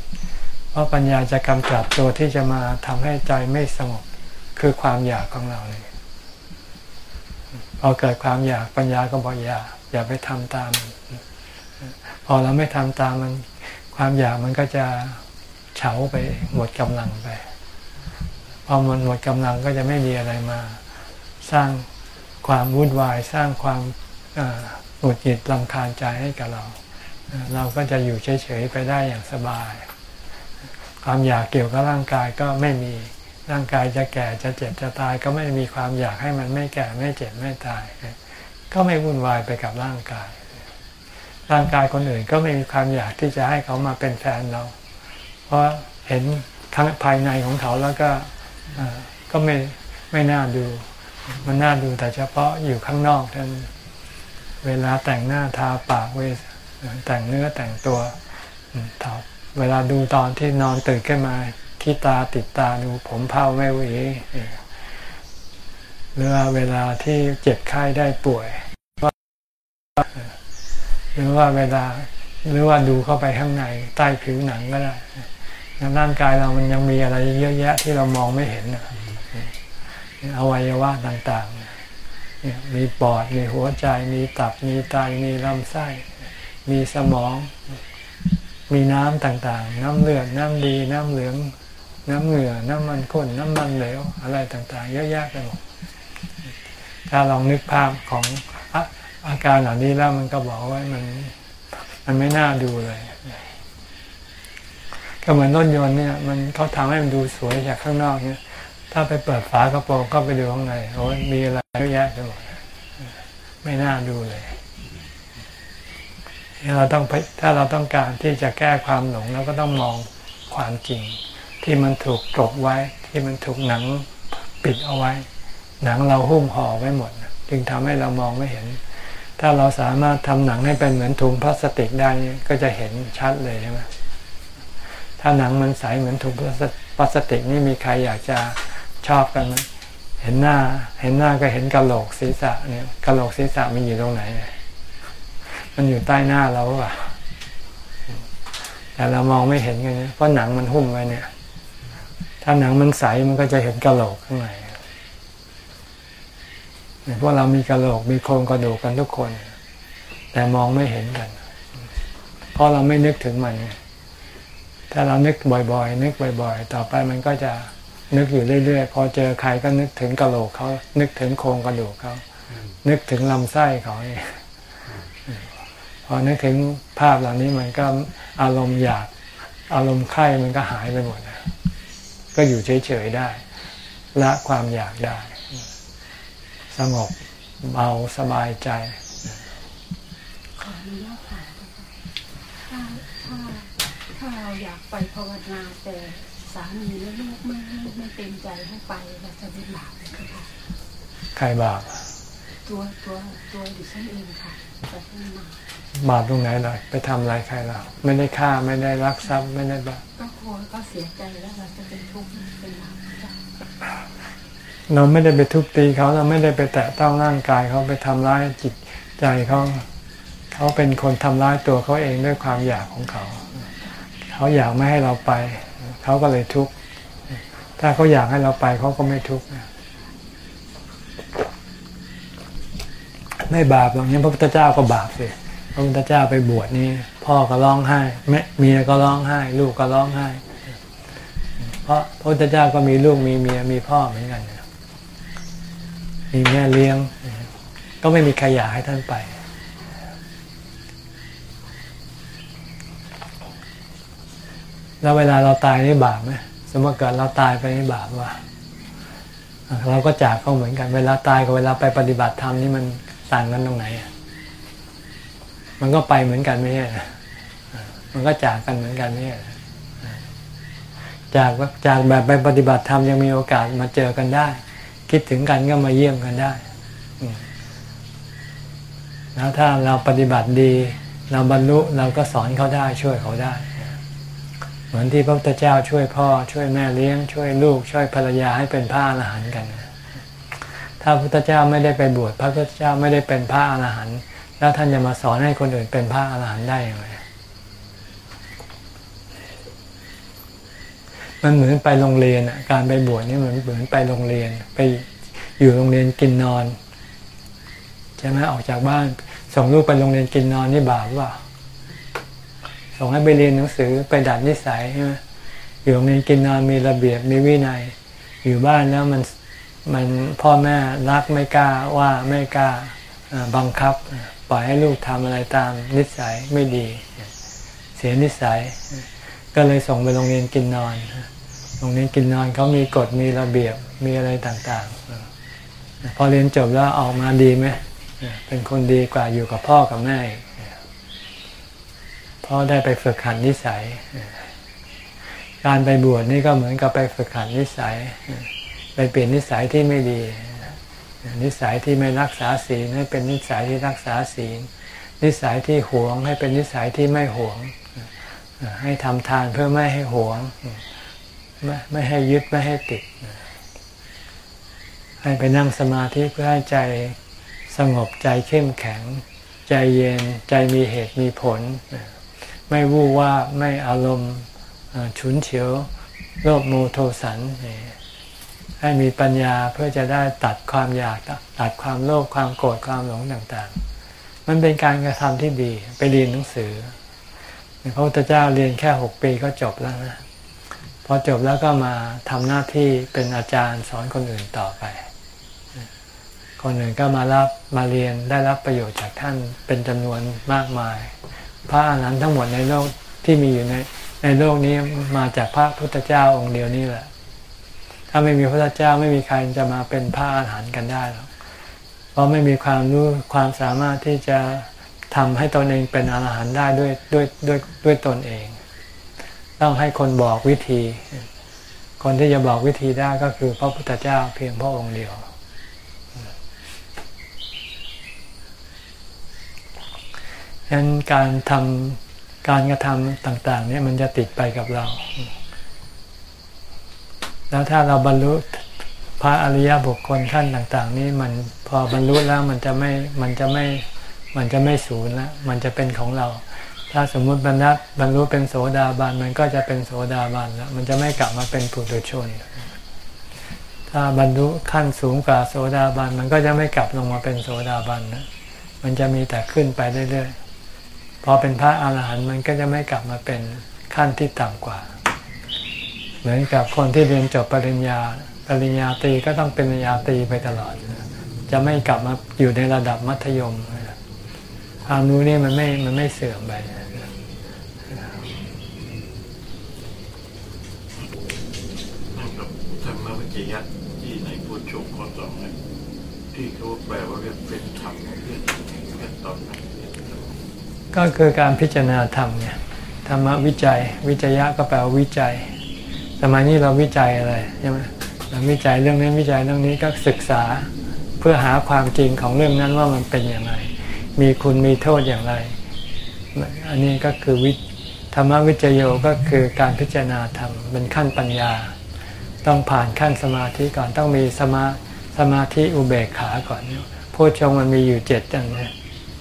เพราะปัญญาจะกำจัดตัวที่จะมาทำให้ใจไม่สงบคือความอยากของเราเลย พอเกิดความอยากปัญญาก็บอกอย่าอย่าไปทำตามมันพอเราไม่ทำตามมัน ความอยากมันก็จะเฉาไปหมดกำลังไป พอมันหมดกำลังก็จะไม่มีอะไรมา สร้างความวุ่นวาย สร้างความหงุดหงิดลำคาญใจให้กับเรา เราก็จะอยู่เฉยๆไปได้อย่างสบาย ความอยากเกี่ยวกับร่างกายก็ไม่มี ร่างกายจะแก่จะเจ็บจะตาย ก็ไม่มีความอยากให้มันไม่แก่ไม่เจ็บไม่ตาย ก็ไม่วุ่นวายไปกับร่างกาย ร่างกายคนอื่นก็ไม่มีความอยากที่จะให้เขามาเป็นแฟนเรา เพราะเห็นทั้งภายในของเขาแล้วก็ก็ไม่ไม่น่าดู มันน่าดูแต่เฉพาะอยู่ข้างนอกท่านเวลาแต่งหน้าทาปากเวแต่งเนื้อแต่งตัวเวลาดูตอนที่นอนตื่นขึ้นมา ขี้ตาติดตาดูผมเผาไม่หวีหรือเวลาที่เจ็บไข้ได้ป่วยหรือว่าเวลาหรือว่าดูเข้าไปข้างในใต้ผิวหนังก็ได้ร่างกายเรามันยังมีอะไรเยอะแยะที่เรามองไม่เห็นอวัยวะต่างๆ มีปอด มีหัวใจ มีตับ มีไต มีลำไส้ มีสมอง มีน้ำต่างๆ น้ำเลือด น้ำดี น้ำเหลือง น้ำเหงื่อน้ำมันข้นน้ำมันเหลวอะไรต่างๆ เยอะแยะไปหมดถ้าลองนึกภาพของอาการเหล่านี้แล้วมันก็บอกว่ามัน มันไม่น่าดูเลย ก็เหมือนรถยนต์เนี่ย มันเขาทำให้มันดูสวยจากข้างนอกเนี่ย ถ้าไปเปิดฝากระโปรงก็ไปดูข้างในโอ้ยมีอะไรเยอะแยะไปหมดไม่น่าดูเลยเราต้องถ้าเราต้องการที่จะแก้ความหลงเราก็ต้องมองความจริง ที่มันถูกกลบไว้ ที่มันถูกหนังปิดเอาไว้ หนังเราหุ้มห่อไว้หมด จึงทำให้เรามองไม่เห็น ถ้าเราสามารถทำหนังให้เป็นเหมือนถุงพลาสติกได้ก็จะเห็นชัดเลยใช่ไหมถ้าหนังมันใสเหมือนถุงพลาสติกนี่มีใครอยากจะชอบกันไหมเห็นหน้า เห็นหน้าก็เห็นกระโหลกศีรษะเนี่ยกระโหลกศีรษะมันอยู่ตรงไหน มันอยู่ใต้หน้าเราอะแต่เรามองไม่เห็นกันเพราะหนังมันหุ้มไว้เนี่ย ถ้าหนังมันใสมันก็จะเห็นกระโหลกข้างในพวกเรามีกระโหลกมีโครงกระดูกกันทุกคน แต่มองไม่เห็นกัน เพราะเราไม่นึกถึงมัน ถ้าเรานึกบ่อย ๆ นึกบ่อย ๆ ต่อไปมันก็จะนึกอยู่เรื่อยๆ พอเจอใครก็นึกถึงกระโหลกเขานึกถึงโครงกระดูกเขานึกถึงลำไส้เขาเนี่ยพอนึกถึงภาพเหล่านี้มันก็อารมณ์อยากอารมณ์ไข้มันก็หายไปหมดนะ ก็อยู่เฉยๆได้ ละความอยากได้ สงบเบาสบายใจถ้าเราอยากไปภาวนาแต่สามีและลูกไม่ไม่ไม่เต็มใจให้ไปเราจะเป็นบาปไหมคะใครบาปตัวตัวตัวดิฉันเองค่ะจะเป็นบาป บาปตรงไหนล่ะไปทำอะไรใครล่ะไม่ได้ฆ่าไม่ได้รักทรัพย์ไม่ได้บาปก็กลัวก็เสียใจแล้วเราจะเป็นทุกข์เป็นบาปจ้ะเราไม่ได้ไปทุบตีเขาเราไม่ได้ไปแตะต้องร่างกายเขาไปทำร้ายจิตใจเขาเขาเป็นคนทำร้ายตัวเขาเองด้วยความอยากของเขา เขาอยากไม่ให้เราไป เขาก็เลยทุกข์ถ้าเขาอยากให้เราไปเขาก็ไม่ทุกข์ไม่บาปหรอกเนี่ยพระพุทธเจ้าก็บาปสิ พระพุทธเจ้าไปบวชนี่พ่อก็ร้องไห้แม่เมียก็ร้องไห้ ลูกก็ร้องไห้ เพราะพระพุทธเจ้าก็มีลูกมีเมียมีพ่อเหมือนกันมีแม่เลี้ยง ก็ไม่มีใครอยากให้ท่านไปแล้วเวลาเราตายนี่บาปไหมสมมติเกิดเราตายไปนี่บาปว่าเราก็จากเขาเหมือนกัน เวลาตายกับเวลาไปปฏิบัติธรรมนี่มันต่างกันตรงไหนอะ มันก็ไปเหมือนกันไม่ใช่มันก็จากกันเหมือนกันไม่ใช่จากจากแบบไปปฏิบัติธรรมยังมีโอกาสมาเจอกันได้ คิดถึงกันก็มาเยี่ยมกันได้แล้วถ้าเราปฏิบัติดี เราบรรลุเราก็สอนเขาได้ช่วยเขาได้ เหมือนที่พระพุทธเจ้าช่วยพ่อ ช่วยแม่เลี้ยง ช่วยลูก ช่วยภรรยาให้เป็นพระอรหันต์กัน ถ้าพระพุทธเจ้าไม่ได้ไปบวชพระพุทธเจ้าไม่ได้เป็นพระอรหันต์ แล้วท่านจะมาสอนให้คนอื่นเป็นพระอรหันต์ได้ยังไงมันเหมือนไปโรงเรียนอะการไปบวชนี่เหมือนเหมือนไปโรงเรียน ไปอยู่โรงเรียนกินนอนใช่ไหมออกจากบ้านส่งลูกไปโรงเรียนกินนอนนี่บาปหรือเปล่าส่งให้ไปเรียนหนังสือไปดัดนิสัยใช่ไหมอยู่โรงเรียนกินนอนมีระเบียบมีวินัย อยู่บ้านแล้วมันมันพ่อแม่รักไม่กล้าว่าไม่กล้า บังคับ ปล่อยให้ลูกทำอะไรตามนิสัยไม่ดี เสียนิสัย ก็เลยส่งไปโรงเรียนกินนอน โรงเรียนกินนอนเขามีกฎมีระเบียบมีอะไรต่างๆ พอเรียนจบแล้วออกมาดีไหมเป็นคนดีกว่าอยู่กับพ่อกับแม่เพราะได้ไปฝึกหัดนิสัย การไปบวชนี่ก็เหมือนกับไปฝึกหัดนิสัย ไปเปลี่ยนนิสัยที่ไม่ดี นิสัยที่ไม่รักษาศีลให้เป็นนิสัยที่รักษาศีล นิสัยที่หวงให้เป็นนิสัยที่ไม่หวง ให้ทำทานเพื่อไม่ให้หวง ไม่ไม่ให้ยึดไม่ให้ติด ให้ไปนั่งสมาธิเพื่อให้ใจสงบใจเข้มแข็ง ใจเย็นใจมีเหตุมีผล ไม่วู่ว่าไม่อารมณ์ฉุนเฉียวโลภโมโทสันนี่ ให้มีปัญญาเพื่อจะได้ตัดความอยากตัดความโลภความโกรธความหลงต่างๆ มันเป็นการกระทำที่ดีไปเรียนหนังสือพระพุทธเจ้าเรียนแค่หกปีก็จบแล้วนะพอจบแล้วก็มาทำหน้าที่เป็นอาจารย์สอนคนอื่นต่อไป คนอื่นก็มารับมาเรียนได้รับประโยชน์จากท่านเป็นจำนวนมากมาย พระอรหันต์ทั้งหมดในโลกที่มีอยู่ในในโลกนี้มาจากพระพุทธเจ้าองค์เดียวนี่แหละ ถ้าไม่มีพระพุทธเจ้าไม่มีใครจะมาเป็นพระอรหันต์กันได้หรอกเพราะไม่มีความรู้ความสามารถที่จะทำให้ตนเองเป็นอรหันต์ได้ด้วยด้วยด้วยด้วยตนเอง ต้องให้คนบอกวิธี คนที่จะบอกวิธีได้ก็คือพระพุทธเจ้าเพียงพระองค์เดียวฉะนั้นการทำการกระทำต่าง ๆ เนี่ยมันจะติดไปกับเรา แล้วถ้าเราบรรลุพระอริยบุคคลขั้นต่าง ๆ นี่มันพอบรรลุแล้วมันจะไม่มันจะไม่มันจะไม่สูญล้วมันจะเป็นของเรา ถ้าสมมุติบรรลุบรรลุเป็นโสดาบันมันก็จะเป็นโสดาบันแล้วมันจะไม่กลับมาเป็นปุถุชน ถ้าบรรลุขั้นสูงกว่าโสดาบันมันก็จะไม่กลับลงมาเป็นโสดาบันนะมันจะมีแต่ขึ้นไปเรื่อยๆพอเป็นพระอาหารหันต์มันก็จะไม่กลับมาเป็นขั้นที่ต่ำกว่า เหมือนกับคนที่เรียนจบปริญญา ปริญญาตรีก็ต้องเป็นปริญญาตรีไปตลอด จะไม่กลับมาอยู่ในระดับมัธยมความรู้นี่มันไม่มันไม่เสื่อมไปนั่นกับธรรมวิจยะที่ในพุทธชงข้อสองเนี่ยที่เขาแปลว่าเรียกเป็นธรรมเรื่องเรื่องตอนนั้นเนี่ยก็คือการพิจารณาธรรมเนี่ยธรรมวิจัย วิจยะก็แปลว่าวิจัย สมัยนี้เราวิจัยอะไรใช่ไหมเราวิจัยเรื่องนี้วิจัยเรื่องนี้ก็ศึกษาเพื่อหาความจริงของเรื่องนั้นว่ามันเป็นอย่างไร มีคุณมีโทษอย่างไร อันนี้ก็คือวิธรรมวิจโยก็คือการพิจารณาธรรมเป็นขั้นปัญญา ต้องผ่านขั้นสมาธิก่อนต้องมีสมาสมาธิอุเบกขาก่อนโพชฌงมันมีอยู่เจ็ดอย่างนี้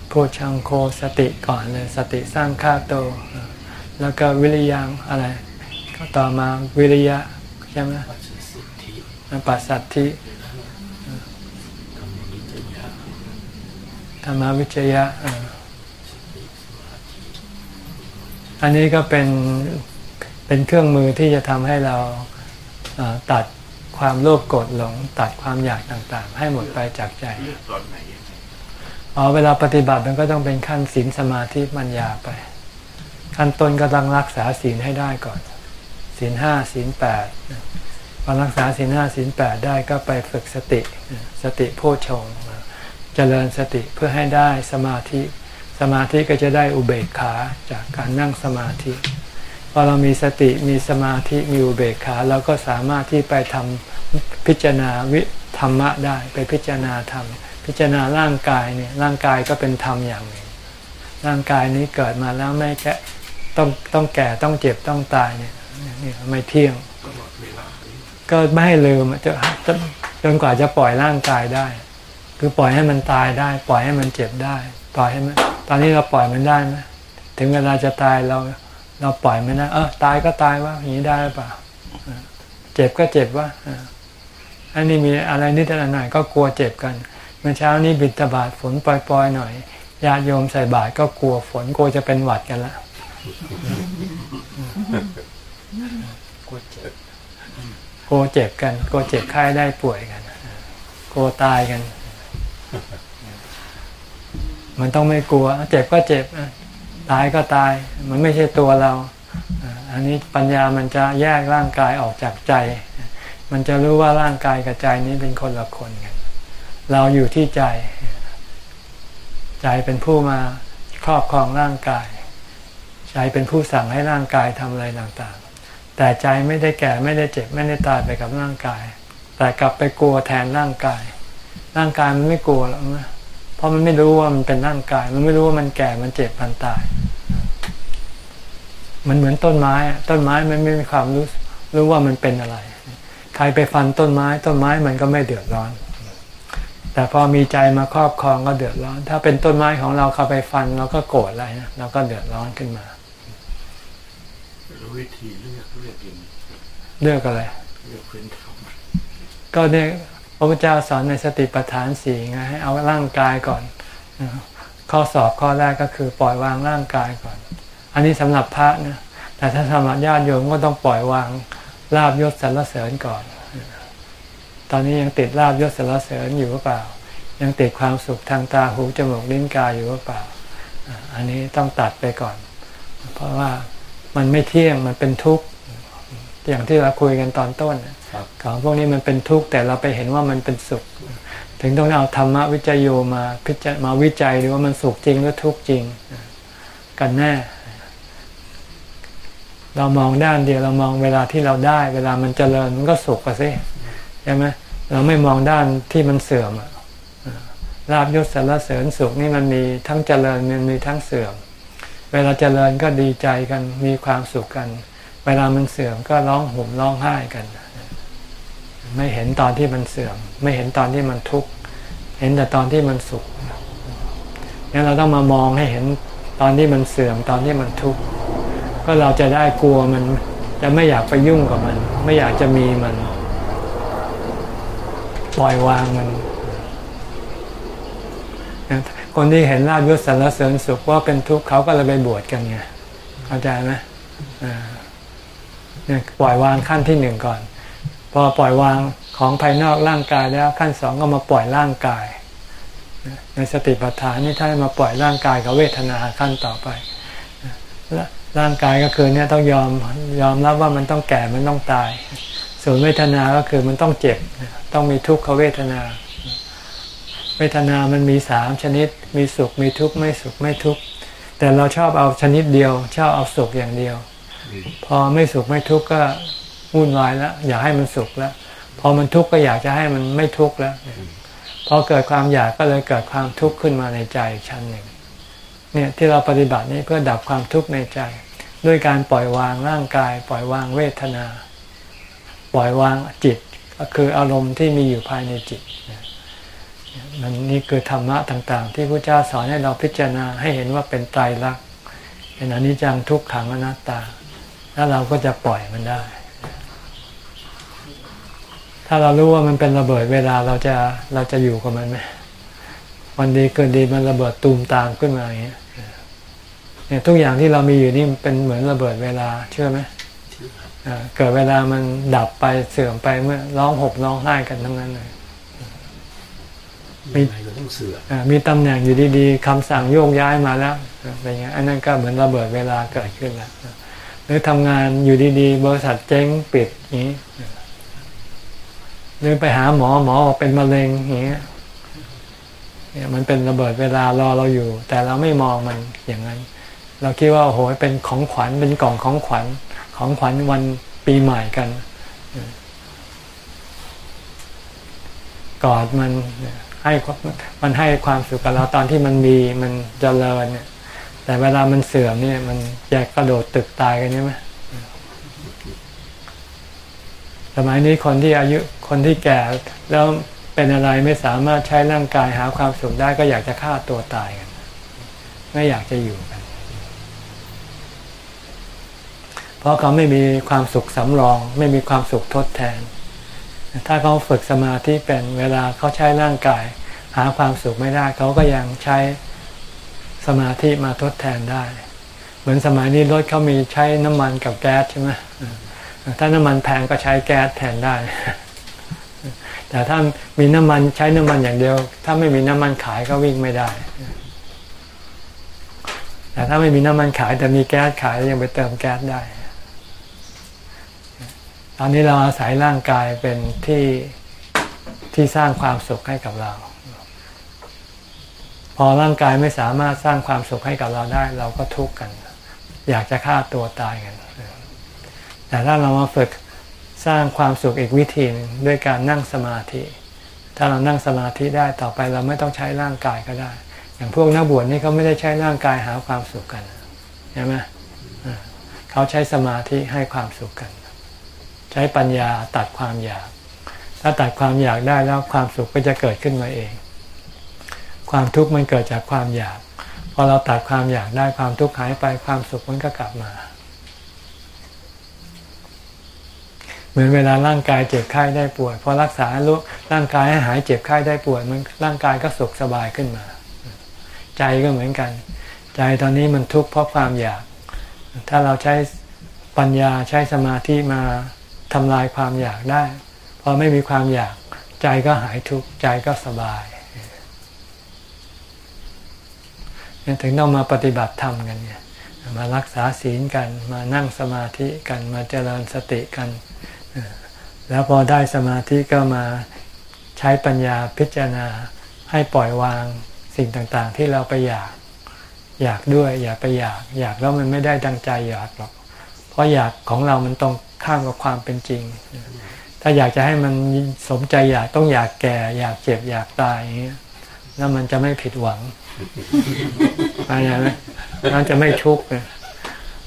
โพชฌงโคสติก่อนเลยสติสร้างข้าโต แล้วก็วิริยังอะไร ต่อมาวิริยะใช่ไหมปัจจสิทธิปัสสัทธิธรรมวิจยะธรรมวิจยะอันนี้ก็เป็นเป็นเครื่องมือที่จะทำให้เราตัดความโลภโกรธหลง ตัดความอยากต่างๆ ให้หมดไปจากใจอ๋อเวลาปฏิบัติมันก็ต้องเป็นขั้นศีลสมาธิปัญญาไป ขั้นต้นก็ต้องรักษาศีลให้ได้ก่อน ศีลห้าศีลแปดพอรักษาศีลห้าศีลแปดได้ก็ไปฝึกสติสติโพชฌงค์เจริญสติเพื่อให้ได้สมาธิ สมาธิก็จะได้อุเบกขาจากการนั่งสมาธิพอเรามีสติมีสมาธิมีอุเบกขาเราก็สามารถที่ไปทำพิจารณาวิธรรมะได้ไปพิจารณาธรรม พิจารณาร่างกายเนี่ยร่างกายก็เป็นธรรมอย่างหนึ่งร่างกายนี้เกิดมาแล้วไม่แก่ต้องต้องแก่ต้องเจ็บต้องตายเนี่ย เนี่ยไม่เที่ยงตลอดเวลาก็ไม่ให้ลืมจะจนจนกว่าจะปล่อยร่างกายได้ คือปล่อยให้มันตายได้ ปล่อยให้มันเจ็บได้ปล่อยให้มัน ตอนนี้เราปล่อยมันได้ไหมถึงเวลาจะตายเรา เราปล่อยมันนะเออตายก็ตายว่าอย่างนี้ได้หรือเปล่าเออเจ็บก็เจ็บว่าอันนี้มีอะไรนิดหน่อยก็กลัวเจ็บกันเมื่อเช้านี้บิดตบาดฝนปล่อยๆหน่อยญาติโยมใส่บาตรก็กลัวฝนกลัวจะเป็นหวัดกันละกลัวเจ็บ ก ลัวเจ็บกันกลัวเจ็บไข้ได้ป่วยกันกลัวตายกัน มันต้องไม่กลัว เจ็บก็เจ็บตายก็ตาย มันไม่ใช่ตัวเรา อันนี้ปัญญามันจะแยกร่างกายออกจากใจ มันจะรู้ว่าร่างกายกับใจนี้เป็นคนละคนกัน เราอยู่ที่ใจ ใจเป็นผู้มาครอบครองร่างกาย ใจเป็นผู้สั่งให้ร่างกายทำอะไรต่าง แต่ใจไม่ได้แก่ไม่ได้เจ็บไม่ได้ตายไปกับร่างกาย แต่กลับไปกลัวแทนร่างกาย ร่างกายมันไม่กลัวหรอกนะเพราะมันไม่รู้ว่ามันเป็นร่างกาย มันไม่รู้ว่ามันแก่มันเจ็บมันตาย มันเหมือนต้นไม้ต้นไม้มันไม่มีความรู้รู้ว่ามันเป็นอะไร ใครไปฟันต้นไม้ต้นไม้มันก็ไม่เดือดร้อน แต่พอมีใจมาครอบครองก็เดือดร้อน ถ้าเป็นต้นไม้ของเราเขาไปฟันเราก็โกรธอะไรนะเราก็เดือดร้อนขึ้นมาแล้ววิธี เลือกอะไรเลือกเป็นธรรมก็เนี่ยพระพุทธเจ้าสอนในสติปัฏฐานสี่ไงให้เอาร่างกายก่อน ข้อสอบข้อแรกก็คือปล่อยวางร่างกายก่อน อันนี้สำหรับพระนะแต่ถ้าสำหรับญาติโยมก็ต้องปล่อยวางลาบยศสรรเสริญก่อน ตอนนี้ยังติดลาบยศสรรเสริญอยู่หรือเปล่า ยังติดความสุขทางตาหูจมูกลิ้นกายอยู่หรือเปล่าอ่าอันนี้ต้องตัดไปก่อน เพราะว่ามันไม่เที่ยงมันเป็นทุกข์ อย่างที่เราคุยกันตอนต้นน่ะครับของพวกนี้มันเป็นทุกข์แต่เราไปเห็นว่ามันเป็นสุข ถึงต้องเอาธรรมวิจโยมาพิจารมาวิจัยดูว่ามันสุขจริงหรือทุกข์จริงกันแน่ เรามองด้านเดียวเรามองเวลาที่เราได้ เวลามันเจริญมันก็สุขกันสิใช่ไหมเราไม่มองด้านที่มันเสื่อมอะลาบยศสรรเสริญสุขนี่มันมีทั้งเจริญมันมีทั้งเสื่อม เวลาเจริญก็ดีใจกันมีความสุขกัน เวลามันเสื่อมก็ร้องห่มร้องไห้กัน ไม่เห็นตอนที่มันเสื่อม ไม่เห็นตอนที่มันทุกข์เห็นแต่ตอนที่มันสุขงั้นเราต้องมามองให้เห็นตอนที่มันเสื่อมตอนที่มันทุกข์ก็เราจะได้กลัวมัน จะไม่อยากไปยุ่งกับมัน ไม่อยากจะมีมัน ปล่อยวางมัน คนที่เห็นลาบยศสรรเสริญสุขว่าเป็นทุกข์เขาก็เลยไปบวชกันไงเข้าใจไหมอ่า ปล่อยวางขั้นที่หนึ่งก่อน พอปล่อยวางของภายนอกร่างกายแล้วขั้นสองก็มาปล่อยร่างกาย ในสติปัฏฐานนี่ถ้ามาปล่อยร่างกายกับเวทนาขั้นต่อไปและร่างกายก็คือเนี่ยต้องยอมยอมรับว่ามันต้องแก่มันต้องตาย ส่วนเวทนา ก็คือมันต้องเจ็บ ต้องมีทุกขเวทนา เวทนามันมีสามชนิด มีสุขมีทุกข์ไม่สุขไม่ทุกข์แต่เราชอบเอาชนิดเดียว ชอบเอาสุขอย่างเดียว พอไม่สุขไม่ทุกข์ก็วุ่นวายแล้ว อยากให้มันสุขแล้ว พอมันทุกข์ก็อยากจะให้มันไม่ทุกข์แล้วพอเกิดความอยากก็เลยเกิดความทุกข์ขึ้นมาในใจชั้นหนึ่งเนี่ยที่เราปฏิบัตินี้เพื่อดับความทุกข์ในใจ ด้วยการปล่อยวางร่างกาย ปล่อยวางเวทนา ปล่อยวางจิตก็คืออารมณ์ที่มีอยู่ภายในจิตมันนี่คือธรรมะต่างๆ ที่พระเจ้าสอนให้เราพิจารณาให้เห็นว่าเป็นไตรลักษณ์เป็นอนิจจังทุกขังอนัตตา แล้วเราก็จะปล่อยมันได้ ถ้าเรารู้ว่ามันเป็นระเบิดเวลาเราจะเราจะอยู่กับมันไหมวันดีเกินดีมันระเบิดตูมตามขึ้นมาอย่างเงี้ยเนี่ยทุกอย่างที่เรามีอยู่นี่เป็นเหมือนระเบิดเวลาเชื่อไหมเกิดเวลามันดับไปเสื่อมไปเมื่อร้องหกร้องไห้กันทั้งนั้นเลยมีอะไรมันต้องเสื่อมมีตำแหน่งอยู่ดีๆคำสั่งโยกย้ายมาแล้วเป็นไงอันนั้นก็เหมือนระเบิดเวลาเกิดขึ้นแล้วห รือทำงานอยู่ดีๆ บริษัทเจ๊งปิดอย่างนี้หรือไปหาหมอหมอบอกเป็นมะเร็งอย่างเงี้ยเนี่ยมันเป็นระเบิดเวลารอเราอยู่ แต่เราไม่มองมันอย่างนั้น เราคิดว่าโอ้โหเป็นของขวัญเป็นกล่องของขวัญของขวัญวันปีใหม่กันกอดมันให้มันให้ความสุขกับเราตอนที่มันมีมันเจริญเนี่ย แต่เวลามันเสื่อมเนี่ย มันแยกกระโดดตึกตายกันใช่ไหมสมัยนี้คนที่อายุคนที่แก่แล้วเป็นอะไรไม่สามารถใช้ร่างกายหาความสุขได้ก็อยากจะฆ่าตัวตายกัน ไม่อยากจะอยู่กัน เพราะเขาไม่มีความสุขสำรอง ไม่มีความสุขทดแทน ถ้าเขาฝึกสมาธิเป็นเวลาเขาใช้ร่างกาย หาความสุขไม่ได้ เขาก็ยังใช้ สมาธิมาทดแทนได้ เหมือนสมัยนี้รถเขามีใช้น้ำมันกับแก๊สใช่ไหมถ้าน้ำมันแพงก็ใช้แก๊สแทนได้ แต่ถ้ามีน้ำมันใช้น้ำมันอย่างเดียว ถ้าไม่มีน้ำมันขายก็วิ่งไม่ได้ แต่ถ้าไม่มีน้ำมันขายแต่มีแก๊สขายยังไปเติมแก๊สได้ ตอนนี้เราอาศัยร่างกายเป็นที่ที่สร้างความสุขให้กับเรา พอร่างกายไม่สามารถสร้างความสุขให้กับเราได้ เราก็ทุกข์กัน อยากจะฆ่าตัวตายกัน แต่ถ้าเรามาฝึกสร้างความสุขอีกวิธีหนึ่งด้วยการนั่งสมาธิ ถ้าเรานั่งสมาธิได้ต่อไปเราไม่ต้องใช้ร่างกายก็ได้ อย่างพวกนักบวชนี่เขาไม่ได้ใช้ร่างกายหาความสุขกันใช่ไหมเขาใช้สมาธิให้ความสุขกัน ใช้ปัญญาตัดความอยาก ถ้าตัดความอยากได้แล้วความสุขก็จะเกิดขึ้นมาเอง ความทุกข์มันเกิดจากความอยาก พอเราตัดความอยากได้ความทุกข์หายไปความสุขมันก็กลับมา เหมือนเวลาร่างกายเจ็บไข้ได้ป่วยพอรักษาร่างกายให้หายเจ็บไข้ได้ป่วยมันร่างกายก็สุขสบายขึ้นมา ใจก็เหมือนกัน ใจตอนนี้มันทุกข์เพราะความอยาก ถ้าเราใช้ปัญญาใช้สมาธิมาทำลายความอยากได้พอไม่มีความอยากใจก็หายทุกข์ใจก็สบาย ถึงต้องมาปฏิบัติธรรมกันเนี่ยมารักษาศีลกันมานั่งสมาธิกันมาเจริญสติกัน แล้วพอได้สมาธิก็มาใช้ปัญญาพิจารณาให้ปล่อยวางสิ่งต่างๆ ที่เราไปอยากอยากด้วย อย่าไปอยาก อยากแล้วมันไม่ได้ดังใจอยากหรอก เพราะอยากของเรามันตรงข้ามกับความเป็นจริง ถ้าอยากจะให้มันสมใจอยากต้องอยากแก่ อยากเจ็บอยากตายอย่างเงี้ยแล้วมันจะไม่ผิดหวัง อะไรไหมมันจะไม่ทุกข์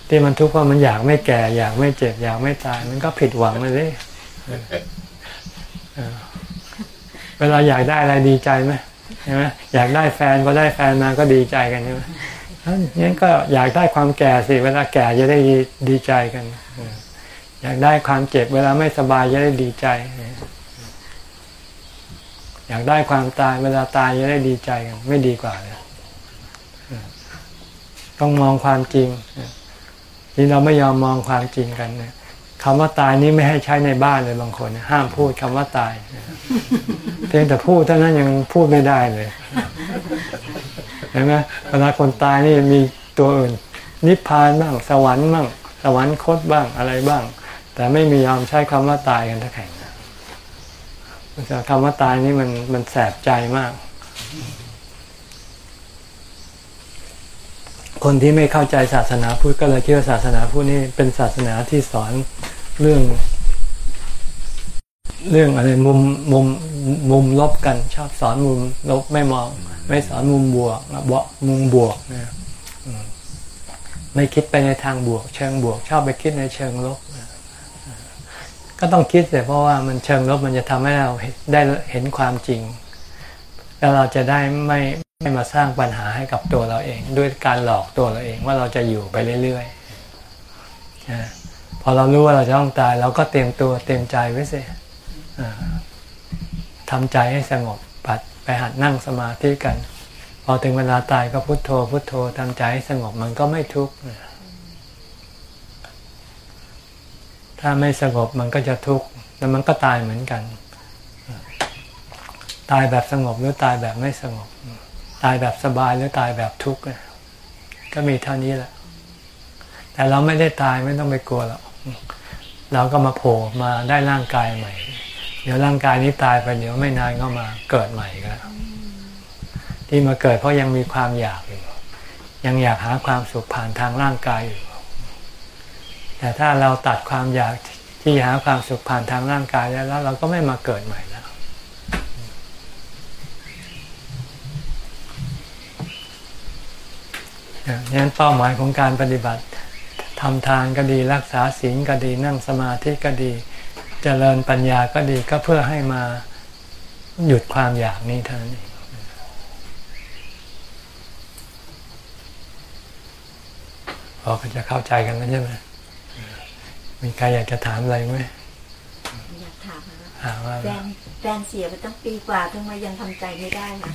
ที่มันทุกข์เพราะมันอยากไม่แก่ อยากไม่เจ็บ อยากไม่ตาย มันก็ผิดหวังเลย เวลาอยากได้อะไรดีใจไหมใช่ไหมอยากได้แฟนก็ได้แฟนมาก็ดีใจกันใช่ไหมงั้นก็อยากได้ความแก่สิ เวลาแก่จะได้ดีใจกัน อยากได้ความเจ็บ เวลาไม่สบายจะได้ดีใจ อยากได้ความตาย เวลาตายจะได้ดีใจกัน ไม่ดีกว่าเลย ต้องมองความจริงนี่เราไม่ยอมมองความจริงกันเนี่ยคำว่าตายนี้ไม่ให้ใช้ในบ้านเลยบางคน ห้ามพูดคำว่าตาย เพียงแต่พูดเท่านั้นยังพูดไม่ได้เลยเห็นไหมเวลาคนตายนี่มีตัวอื่น นิพพานบ้าง สวรรค์บ้าง สวรรค์คตบ้างอะไรบ้าง แต่ไม่มียอมใช้คำว่าตายกันทั้งแข่งคำว่าตายนี่มันมันแสบใจมาก คนที่ไม่เข้าใจศาสนาพุทธก็เลยคิดว่าศาสนาพุทธนี่เป็นศาสนาที่สอนเรื่อง เรื่องอะไรมุมมุมมุมลบกัน ชอบสอนมุมลบไม่มอง ไม่สอนมุมบวกบวกมุมบวกนะไม่คิดไปในทางบวก เชิงบวก ชอบไปคิดในเชิงลบก็ต้องคิดแต่เพราะว่ามันเชิงลบมันจะทำให้เราได้เห็นความจริง แล้วเราจะได้ไม่ไม่มาสร้างปัญหาให้กับตัวเราเอง ด้วยการหลอกตัวเราเองว่าเราจะอยู่ไปเรื่อยๆพอเรารู้ว่าเราจะต้องตาย เราก็เตรียมตัวเตรียมใจไว้สิทำใจให้สงบปัดไปหัดนั่งสมาธิกัน พอถึงเวลาตายก็พุโทโธ พุโทโธทำใจให้สงบมันก็ไม่ทุกข์ถ้าไม่สงบมันก็จะทุกข์แล้วมันก็ตายเหมือนกัน ตายแบบสงบหรือตายแบบไม่สงบ ตายแบบสบายหรือตายแบบทุกข์ก็มีเท่านี้แหละ แต่เราไม่ได้ตายไม่ต้องไปกลัวหรอกเราก็มาโผล่มาได้ร่างกายใหม่ เดี๋ยวร่างกายนี้ตายไปเดี๋ยวไม่นานก็มาเกิดใหม่ก็ที่มาเกิดเพราะยังมีความอยากอยู่ ยังอยากหาความสุขผ่านทางร่างกายอยู่ แต่ถ้าเราตัดความอยากที่หาความสุขผ่านทางร่างกายแล้วเราก็ไม่มาเกิดใหม่แล้ว นั้นเป้าหมายของการปฏิบัติทำทานก็ดีรักษาศีลก็ดีนั่งสมาธิก็ดีจเจริญปัญญาก็ดีก็เพื่อให้มาหยุดความอยากนี้เท่านั้นเองพอจะเข้าใจกันแล้วใช่ไหมมีใครอยากจะถามอะไรไหมอยากถามนะถามว่าแฟนแฟนเสียไปตั้งปีกว่าทำไมยังทำใจไม่ได้ล่ะ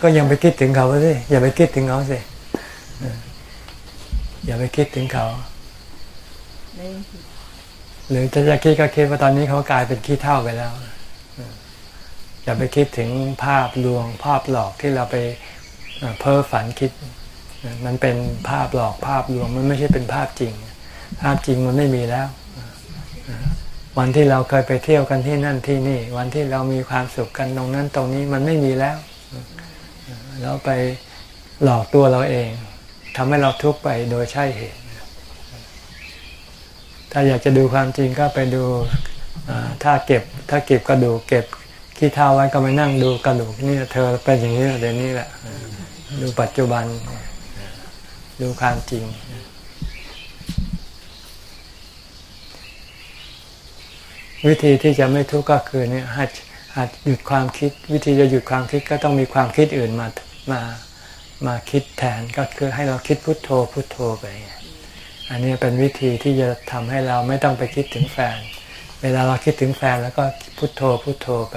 ก็ยังไปคิดถึงเขาสิอย่าไปคิดถึงเขาสิเอออย่าไปคิดถึงเขาเลยหรือจะจะคิดก็คิดว่าตอนนี้เขากลายเป็นขี้เท่าไปแล้วเอออย่าไปคิดถึงภาพลวงภาพหลอกที่เราไปเอ่อเพ้อฝันคิด มันเป็นภาพหลอกภาพลวงมันไม่ใช่เป็นภาพจริง ภาพจริงมันไม่มีแล้วเออวันที่เราเคยไปเที่ยวกันที่นั่นที่นี่ วันที่เรามีความสุขกันตรงนั้นตรงนี้มันไม่มีแล้วเออเราไปหลอกตัวเราเอง ทำให้เราทุกข์ไปโดยใช่เหตุ ถ้าอยากจะดูความจริงก็ไปดูถ้าเก็บถ้าเก็บกระดูกเก็บขี้เท้าไว้ก็ไปนั่งดูกระดูกนี่เธอเป็นอย่างนี้เดี๋ยวนี้แหละ ดูปัจจุบัน ดูความจริง วิธีที่จะไม่ทุกข์ก็คือเนี่ยหัดหัดหยุดความคิด วิธีจะหยุดความคิดก็ต้องมีความคิดอื่นมามา มาคิดแทนก็คือให้เราคิดพุทโธพุทโธไป อันนี้เป็นวิธีที่จะทำให้เราไม่ต้องไปคิดถึงแฟน เวลาเราคิดถึงแฟนแล้วก็พุทโธพุทโธไป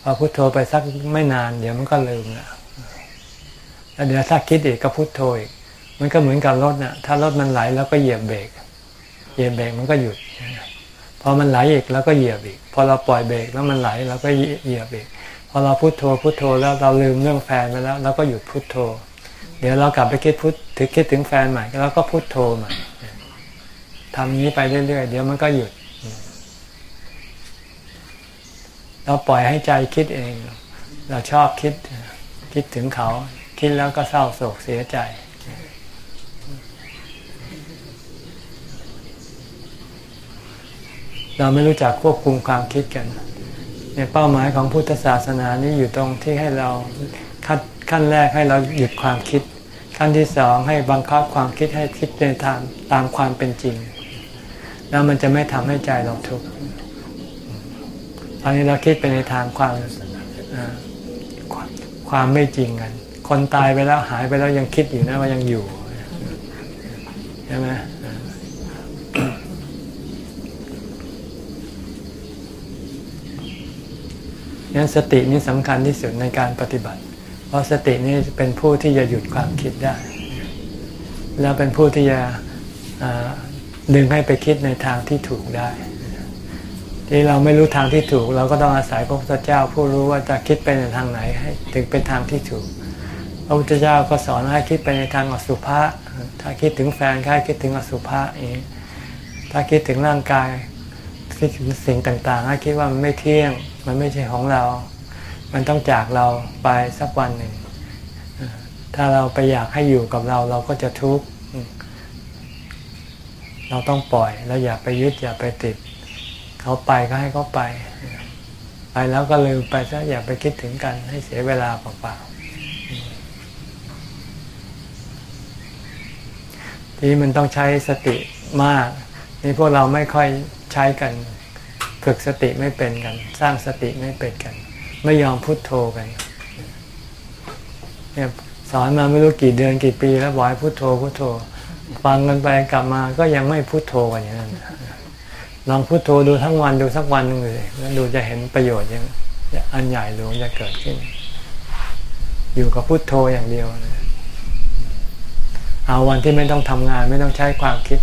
พอพุทโธไปสักไม่นานเดี๋ยวมันก็ลืมละแล้วเดี๋ยวถ้าคิดอีกก็พุทโธอีก มันก็เหมือนกับรถน่ะ ถ้ารถมันไหลแล้วก็เหยียบเบรก เหยียบเบรกมันก็หยุด พอมันไหลอีกแล้วก็เหยียบอีก พอเราปล่อยเบรกแล้วมันไหลเราก็เหยียบอีก พอเราพุโทโธพุโทโธแล้วเราลืมเรื่องแฟนไปแล้วเราก็หยุดพุโทโธ เดี๋ยวเรากลับไปคิดพุทถึงคิดถึงแฟนใหม่แล้วก็พุโทโธใหม่ทำนี้ไปเรื่อยๆ เดี๋ยวมันก็หยุด เราปล่อยให้ใจคิดเอง เราชอบคิดคิดถึงเขา คิดแล้วก็เศร้าโศกเสียใจ เราไม่รู้จักควบคุมความคิดกัน เนี่ยเป้าหมายของพุทธศาสนานี้อยู่ตรงที่ให้เราขั้นขั้นแรกให้เราหยุดความคิด ขั้นที่สองให้บังคับความคิดให้คิดในทางตามความเป็นจริง แล้วมันจะไม่ทำให้ใจเราทุกข์ตอนนี้เราคิดไปในทางความความไม่จริงกันคนตายไปแล้วหายไปแล้วยังคิดอยู่นะว่ายังอยู่ใช่ไหม งั้ นสตินี่สำคัญที่สุดในการปฏิบัติ เพราะสตินี่เป็นผู้ที่จะหยุดความคิดได้ แล้วเป็นผู้ที่จะดึงให้ไปคิดในทางที่ถูกได้ ที่เราไม่รู้ทางที่ถูก เราก็ต้องอาศัยพระพุทธเจ้าผู้รู้ว่าจะคิดไปในทางไหนให้ถึงเป็นทางที่ถูกพระพุทธเจ้าก็สอนให้คิดไปในทางอสุภะถ้าคิดถึงแฟนก็ให้คิดถึงอสุภะเองถ้าคิดถึงร่างกายคิดถึงสิ่งต่างๆให้คิดว่ามันไม่เที่ยง มันไม่ใช่ของเรา มันต้องจากเราไปสักวันหนึ่ง ถ้าเราไปอยากให้อยู่กับเราเราก็จะทุกข์ เราต้องปล่อยแล้วอย่าไปยึดอย่าไปติด เขาไปก็ให้เขาไป ไปแล้วก็ลืมไปซะอย่าไปคิดถึงกันให้เสียเวลาเปล่าๆทีนี้มันต้องใช้สติมาก นี่พวกเราไม่ค่อยใช้กัน ฝึกสติไม่เป็นกัน สร้างสติไม่เป็นกัน ไม่ยอมพุโทโธกันเนี่ยสอนมาไม่รู้กี่เดือนกี่ปี แล้วบอกให้พุโทโธพุโทโธ ฟังกันไปกลับมาก็ยังไม่พุโทโธกันอย่างนั้นลองพุโทโธดูทั้งวันดูสักวันหนึ่งเลยแล้วดูจะเห็นประโยชน์ยังอันใหญ่หลวงจะเกิดขึ้น อยู่กับพุโทโธอย่างเดียวนะเอาวันที่ไม่ต้องทำงาน ไม่ต้องใช้ความคิด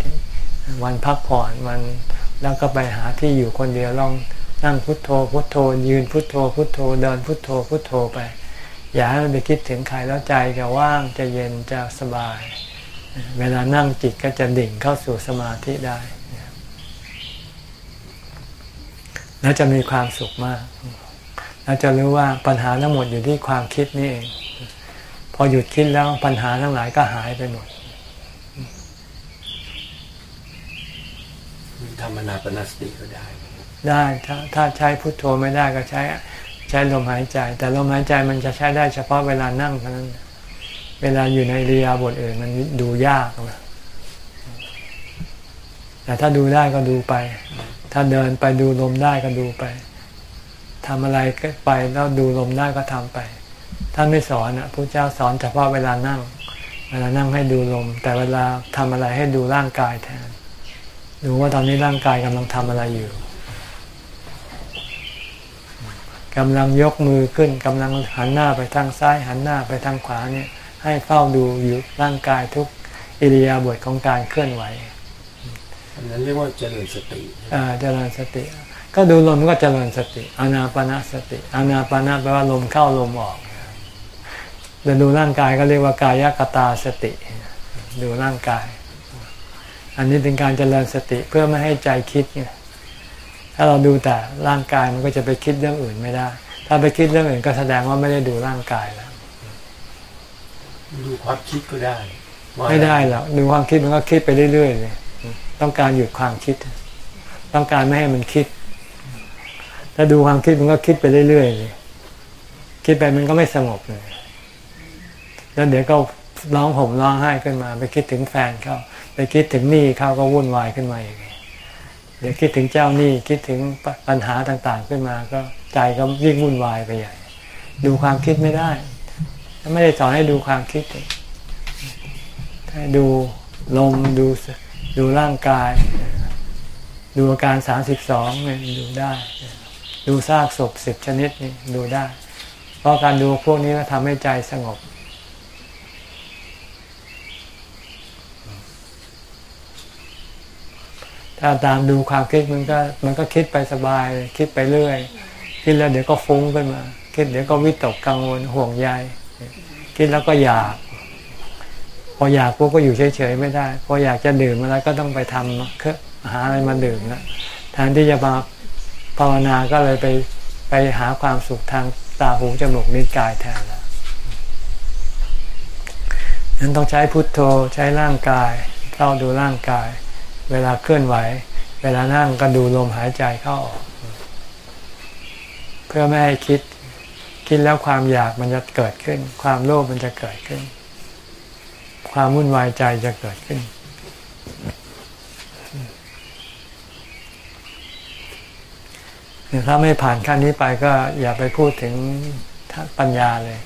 วันพักผ่อนวัน แล้วก็ไปหาที่อยู่คนเดียวลองนั่งพุทโธ พุทโธ ยืนพุทโธ พุทโธ เดินพุทโธ พุทโธไป อย่าให้มันไปคิดถึงใครแล้วใจจะว่างจะเย็นจะสบาย เวลานั่งจิตก็จะดิ่งเข้าสู่สมาธิได้ แล้วจะมีความสุขมาก แล้วจะรู้ว่าปัญหาทั้งหมดอยู่ที่ความคิดนี่เอง พอหยุดคิดแล้วปัญหาทั้งหลายก็หายไปหมด ทำนาปนสติก็ได้ ได้ถ้าถ้าใช้พุทโธไม่ได้ก็ใช้ใช้ลมหายใจ แต่ลมหายใจมันจะใช้ได้เฉพาะเวลานั่งเท่านั้น เวลาอยู่ในเรียบทอื่นมันดูยากแต่ถ้าดูได้ก็ดูไป ถ้าเดินไปดูลมได้ก็ดูไปทำอะไรก็ไปแล้วดูลมได้ก็ทำไปท่านไม่สอนอะพระเจ้าสอนเฉพาะเวลานั่ง เวลานั่งให้ดูลม แต่เวลาทำอะไรให้ดูร่างกายแทน ดูว่าตอนนี้ร่างกายกำลังทำอะไรอยู่กำลังยกมือขึ้นกำลังหันหน้าไปทางซ้าย หันหน้าไปทางขวาเนี่ยให้เฝ้าดูอยู่ร่างกายทุกอิริยาบถของการเคลื่อนไหวอันนั้นเรียกว่าเจริญสติอ่าเจริญสติ ก็ดูลมก็เจริญสติ อานาปนาสติอานาปนาแปลว่าลมเข้าลมออกเดินดูร่างกายก็เรียกว่ากายกตาสติ ดูร่างกาย อันนี้เป็นการเจริญสติเพื่อไม่ให้ใจคิดไงถ้าเราดูแต่ร่างกายมันก็จะไปคิดเรื่องอื่นไม่ได้ ถ้าไปคิดเรื่องอื่นก็แสดงว่าไม่ได้ดูร่างกายแล้วดูความคิดก็ได้ว่าไม่ได้หรอกดูความคิดมันก็คิดไปเรื่อยๆเลยต้องการหยุดความคิด ต้องการไม่ให้มันคิด ถ้าดูความคิดมันก็คิดไปเรื่อยๆเลยคิดไปมันก็ไม่สงบเลย แล้วเดี๋ยวก็ร้องห่มร้องไห้ขึ้นมา ไปคิดถึงแฟนเขา ไปคิดถึงหนี้เขาก็วุ่นวายขึ้นมาอีกเดี๋ยวคิดถึงเจ้าหนี้คิดถึงปัญหาต่างๆขึ้นมาก็ใจก็ยิ่งวุ่นวายไปใหญ่ ดูความคิดไม่ได้ไม่ได้สอนให้ดูความคิดให้ดูลมดูดูร่างกาย ดูอาการสามสิบสองเนี่ยดูได้ ดูซากศพสิบชนิดนี่ดูได้ เพราะการดูพวกนี้ก็ทำให้ใจสงบ ถ้าตามดูความคิดมันก็มันก็คิดไปสบายคิดไปเรื่อย คิดแล้วเดี๋ยวก็ฟุ้งขึ้นมา คิดเดี๋ยวก็วิตกกังวลห่วงใยคิดแล้วก็อยาก พออยากปุ๊บก็อยู่เฉยๆไม่ได้ พออยากจะดื่มอะไรก็ต้องไปทำเคหาอะไรมาดื่มนะแทนที่จะมาภาวนาก็เลยไปไปหาความสุขทางตาหูจมูกลิ้นกายแทนละนั้นต้องใช้พุทโธใช้ร่างกายเฝ้าดูร่างกาย เวลาเคลื่อนไหว เวลานั่งก็ดูลมหายใจเข้าออก เพื่อไม่ให้คิด คิดแล้วความอยากมันจะเกิดขึ้น ความโลภมันจะเกิดขึ้น ความวุ่นวายใจจะเกิดขึ้น ถ้าไม่ผ่านขั้นนี้ไปก็อย่าไปพูดถึงปัญญาเลย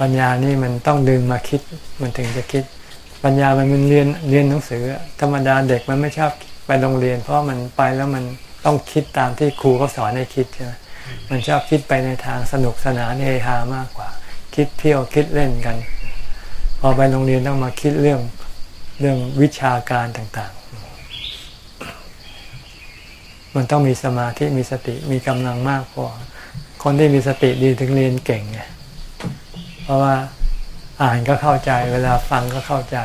ปัญญานี่มันต้องดึงมาคิด มันถึงจะคิด ปัญญามันมันเรียนเรียนหนังสือ ธรรมดาเด็กมันไม่ชอบไปโรงเรียน เพราะมันไปแล้วมันต้องคิดตามที่ครูเขาสอนให้คิดใช่ไหมมันชอบคิดไปในทางสนุกสนานเฮฮามากกว่า คิดเที่ยวคิดเล่นกัน พอไปโรงเรียนต้องมาคิดเรื่องเรื่องวิชาการต่างๆ มันต้องมีสมาธิมีสติมีกำลังมากพอคนที่มีสติดีถึงเรียนเก่งไงเพราะว่า อ่านก็เข้าใจ เวลาฟังก็เข้าใจ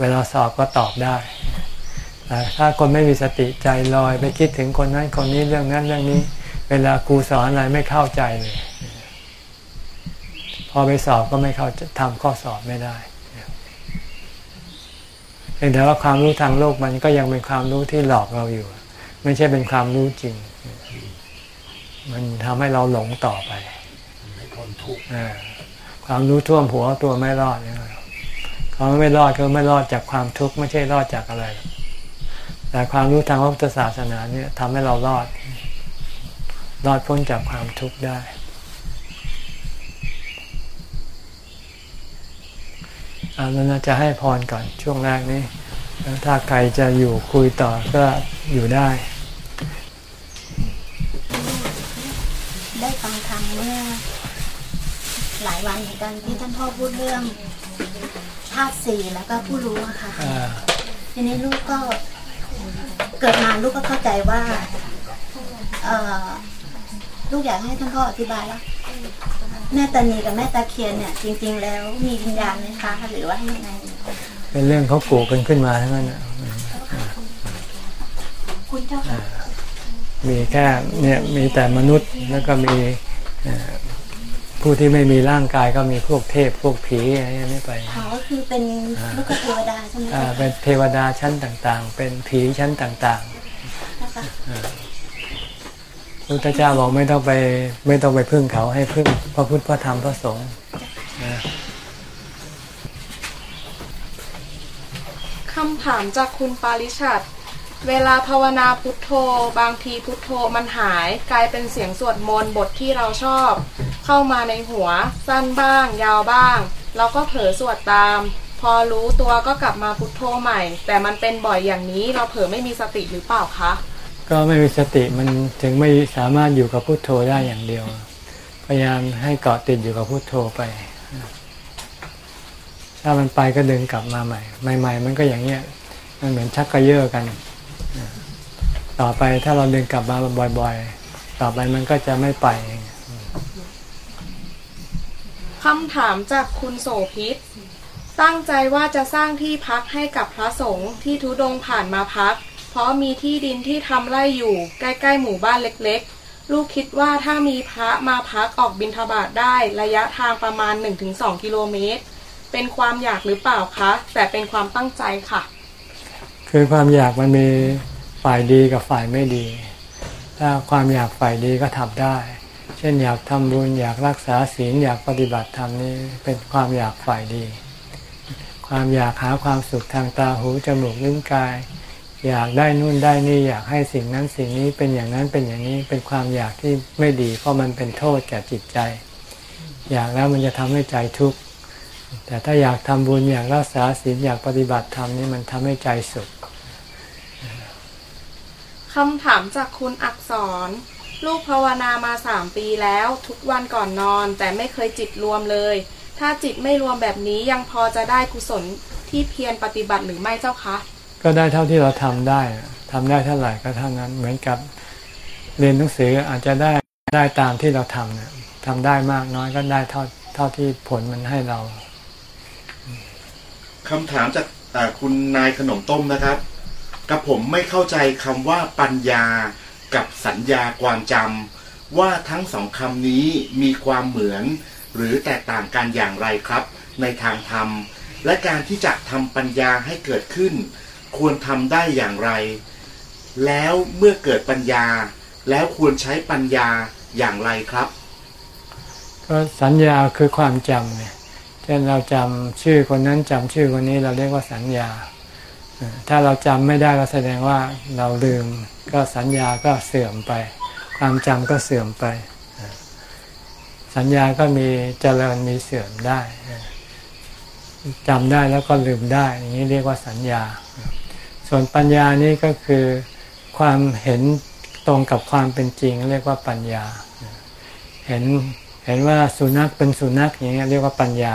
เวลาสอบก็ตอบได้ถ้าคนไม่มีสติใจลอยไปคิดถึงคนนั้นคนนี้เรื่องนั้นเรื่องนี้ เวลาครูสอนอะไรไม่เข้าใจเลย พอไปสอบก็ไม่เข้าทำข้อสอบไม่ได้แต่ว่าความรู้ทางโลกมันก็ยังเป็นความรู้ที่หลอกเราอยู่ ไม่ใช่เป็นความรู้จริง มันทำให้เราหลงต่อไปไม่พ้นทุกข์อ่า ความรู้ท่วมหัวตัวไม่รอดเนี่ยควาไม่รอดคือไม่รอดจากความทุกข์ไม่ใช่รอดจากอะไร แต่ความรู้ทางพระพุทธศาสนาเนี่ยทำให้เรารอด รอดพ้นจากความทุกข์ได้อาแล้วนะจะให้พรก่อนช่วงแรกนี้แล้วถ้าใครจะอยู่คุยต่อก็อยู่ได้ฟังธรรมเมื่อ หลายวันเหมือนกันที่ท่านพ่อพูดเรื่องธาตุสี่แล้วก็ผู้รู้อะค่ะอ่าทีนี้ลูกก็เกิดมาลูกก็เข้าใจว่าเออลูกอยากให้ท่านพ่ออธิบายว่าแม่ตานีกับแม่ตาเคียนเนี่ย จริง ๆ แล้วมีวิญญาณไหมคะหรือว่ายังไง เป็นเรื่องเขากูกันขึ้นมาทั้งนั้นน่ะคุณเจ้าค่ะมีแค่เนี่ยมีแต่มนุษย์แล้วก็มีเอ่อ ผู้ที่ไม่มีร่างกายก็มีพวกเทพพวกผีอะไรอย่างนี้ไปเขาก็คือเป็นลูกเทวดาใช่ไหมอ่าเจ้าเป็ค่ะนเทวดาชั้นต่างๆ เป็นผีชั้นต่างนะคะๆพระพุทธเจ้าบอกไม่ต้องไปไม่ต้องไปพึ่งเขาให้พึ่งพระพุทธพระธรรมพระสงฆ์นะคำถามจากคุณปาริชัด เวลาภาวนาพุทโธ บางทีพุทโธมันหาย กลายเป็นเสียงสวดมนต์บทที่เราชอบ เข้ามาในหัว สั้นบ้าง ยาวบ้าง เราก็เผลอสวดตาม พอรู้ตัวก็กลับมาพุทโธใหม่ แต่มันเป็นบ่อยอย่างนี้เราเผลอไม่มีสติหรือเปล่าคะก็ไม่มีสติมันถึงไม่สามารถอยู่กับพุทโธได้อย่างเดียว พยายามให้เกาะติดอยู่กับพุทโธไป ถ้ามันไปก็ดึงกลับมาใหม่ ใหม่ ๆ มันก็อย่างเงี้ยมันเหมือนชักกระเยาะกัน ต่อไปถ้าเราดึงกลับมาบ่อย ๆ ต่อไปมันก็จะไม่ไปเองคำถามจากคุณโสพิษตั้งใจว่าจะสร้างที่พักให้กับพระสงฆ์ที่ทุดงค์ผ่านมาพัก เพราะมีที่ดินที่ทำไร่อยู่ ใกล้ๆหมู่บ้านเล็กๆ ลูกคิดว่าถ้ามีพระมาพักออกบิณฑบาตได้ระยะทางประมาณ 1-2 กิโลเมตร เป็นความอยากหรือเปล่าคะ แต่เป็นความตั้งใจค่ะ คือความอยากมันมี ฝ่ายดีกับฝ่ายไม่ดี ถ้าความอยากฝ่ายดีก็ทำได้ เช่นอยากทำบุญอยากรักษาศีลอยากปฏิบัติธรรมนี่เป็นความอยากฝ่ายดี ความอยากหาความสุขทางตาหูจมูกลิ้นกาย อยากได้นู่นได้นี่อยากให้สิ่งนั้นสิ่งนี้เป็นอย่างนั้นเป็นอย่างนี้เป็นความอยากที่ไม่ดี เพราะมันเป็นโทษแก่จิตใจ อยากแล้วมันจะทำให้ใจทุกข์แต่ถ้าอยากทำบุญอยากรักษาศีลอยากปฏิบัติธรรมนี่มันทำให้ใจสุข คำถามจากคุณอักษร ลูกภาวนามาสามปีแล้ว ทุกวันก่อนนอน แต่ไม่เคยจิตรวมเลย ถ้าจิตไม่รวมแบบนี้ยังพอจะได้กุศลที่เพียรปฏิบัติหรือไม่เจ้าคะ ก็ได้เท่าที่เราทำได้ทำได้เท่าไหร่ก็เท่านั้นเหมือนกับเรียนหนังสืออาจจะได้ได้ตามที่เราทำเนี่ยทำได้มากน้อยก็ได้เท่าเท่าที่ผลมันให้เราคำถามจากอ่าคุณนายขนมต้มนะครับ กับผมไม่เข้าใจคำว่าปัญญากับสัญญาความจำว่าทั้งสองคำนี้มีความเหมือน หรือแตกต่างกันอย่างไรครับ ในทางธรรม และการที่จะทำปัญญาให้เกิดขึ้น ควรทำได้อย่างไร แล้วเมื่อเกิดปัญญา แล้วควรใช้ปัญญาอย่างไรครับ ก็สัญญาคือความจำเนี่ยเช่นเราจำชื่อคนนั้นจำชื่อคนนี้เราเรียกว่าสัญญา ถ้าเราจำไม่ได้ก็แสดงว่าเราลืมก็สัญญาก็เสื่อมไป ความจำก็เสื่อมไป สัญญาก็มีเจริญมีเสื่อมได้จำได้แล้วก็ลืมได้ อย่างนี้เรียกว่าสัญญา ส่วนปัญญานี่ก็คือความเห็นตรงกับความเป็นจริง เรียกว่าปัญญา เห็นเห็นว่าสุนัขเป็นสุนัขอย่างเงี้ยเรียกว่าปัญญา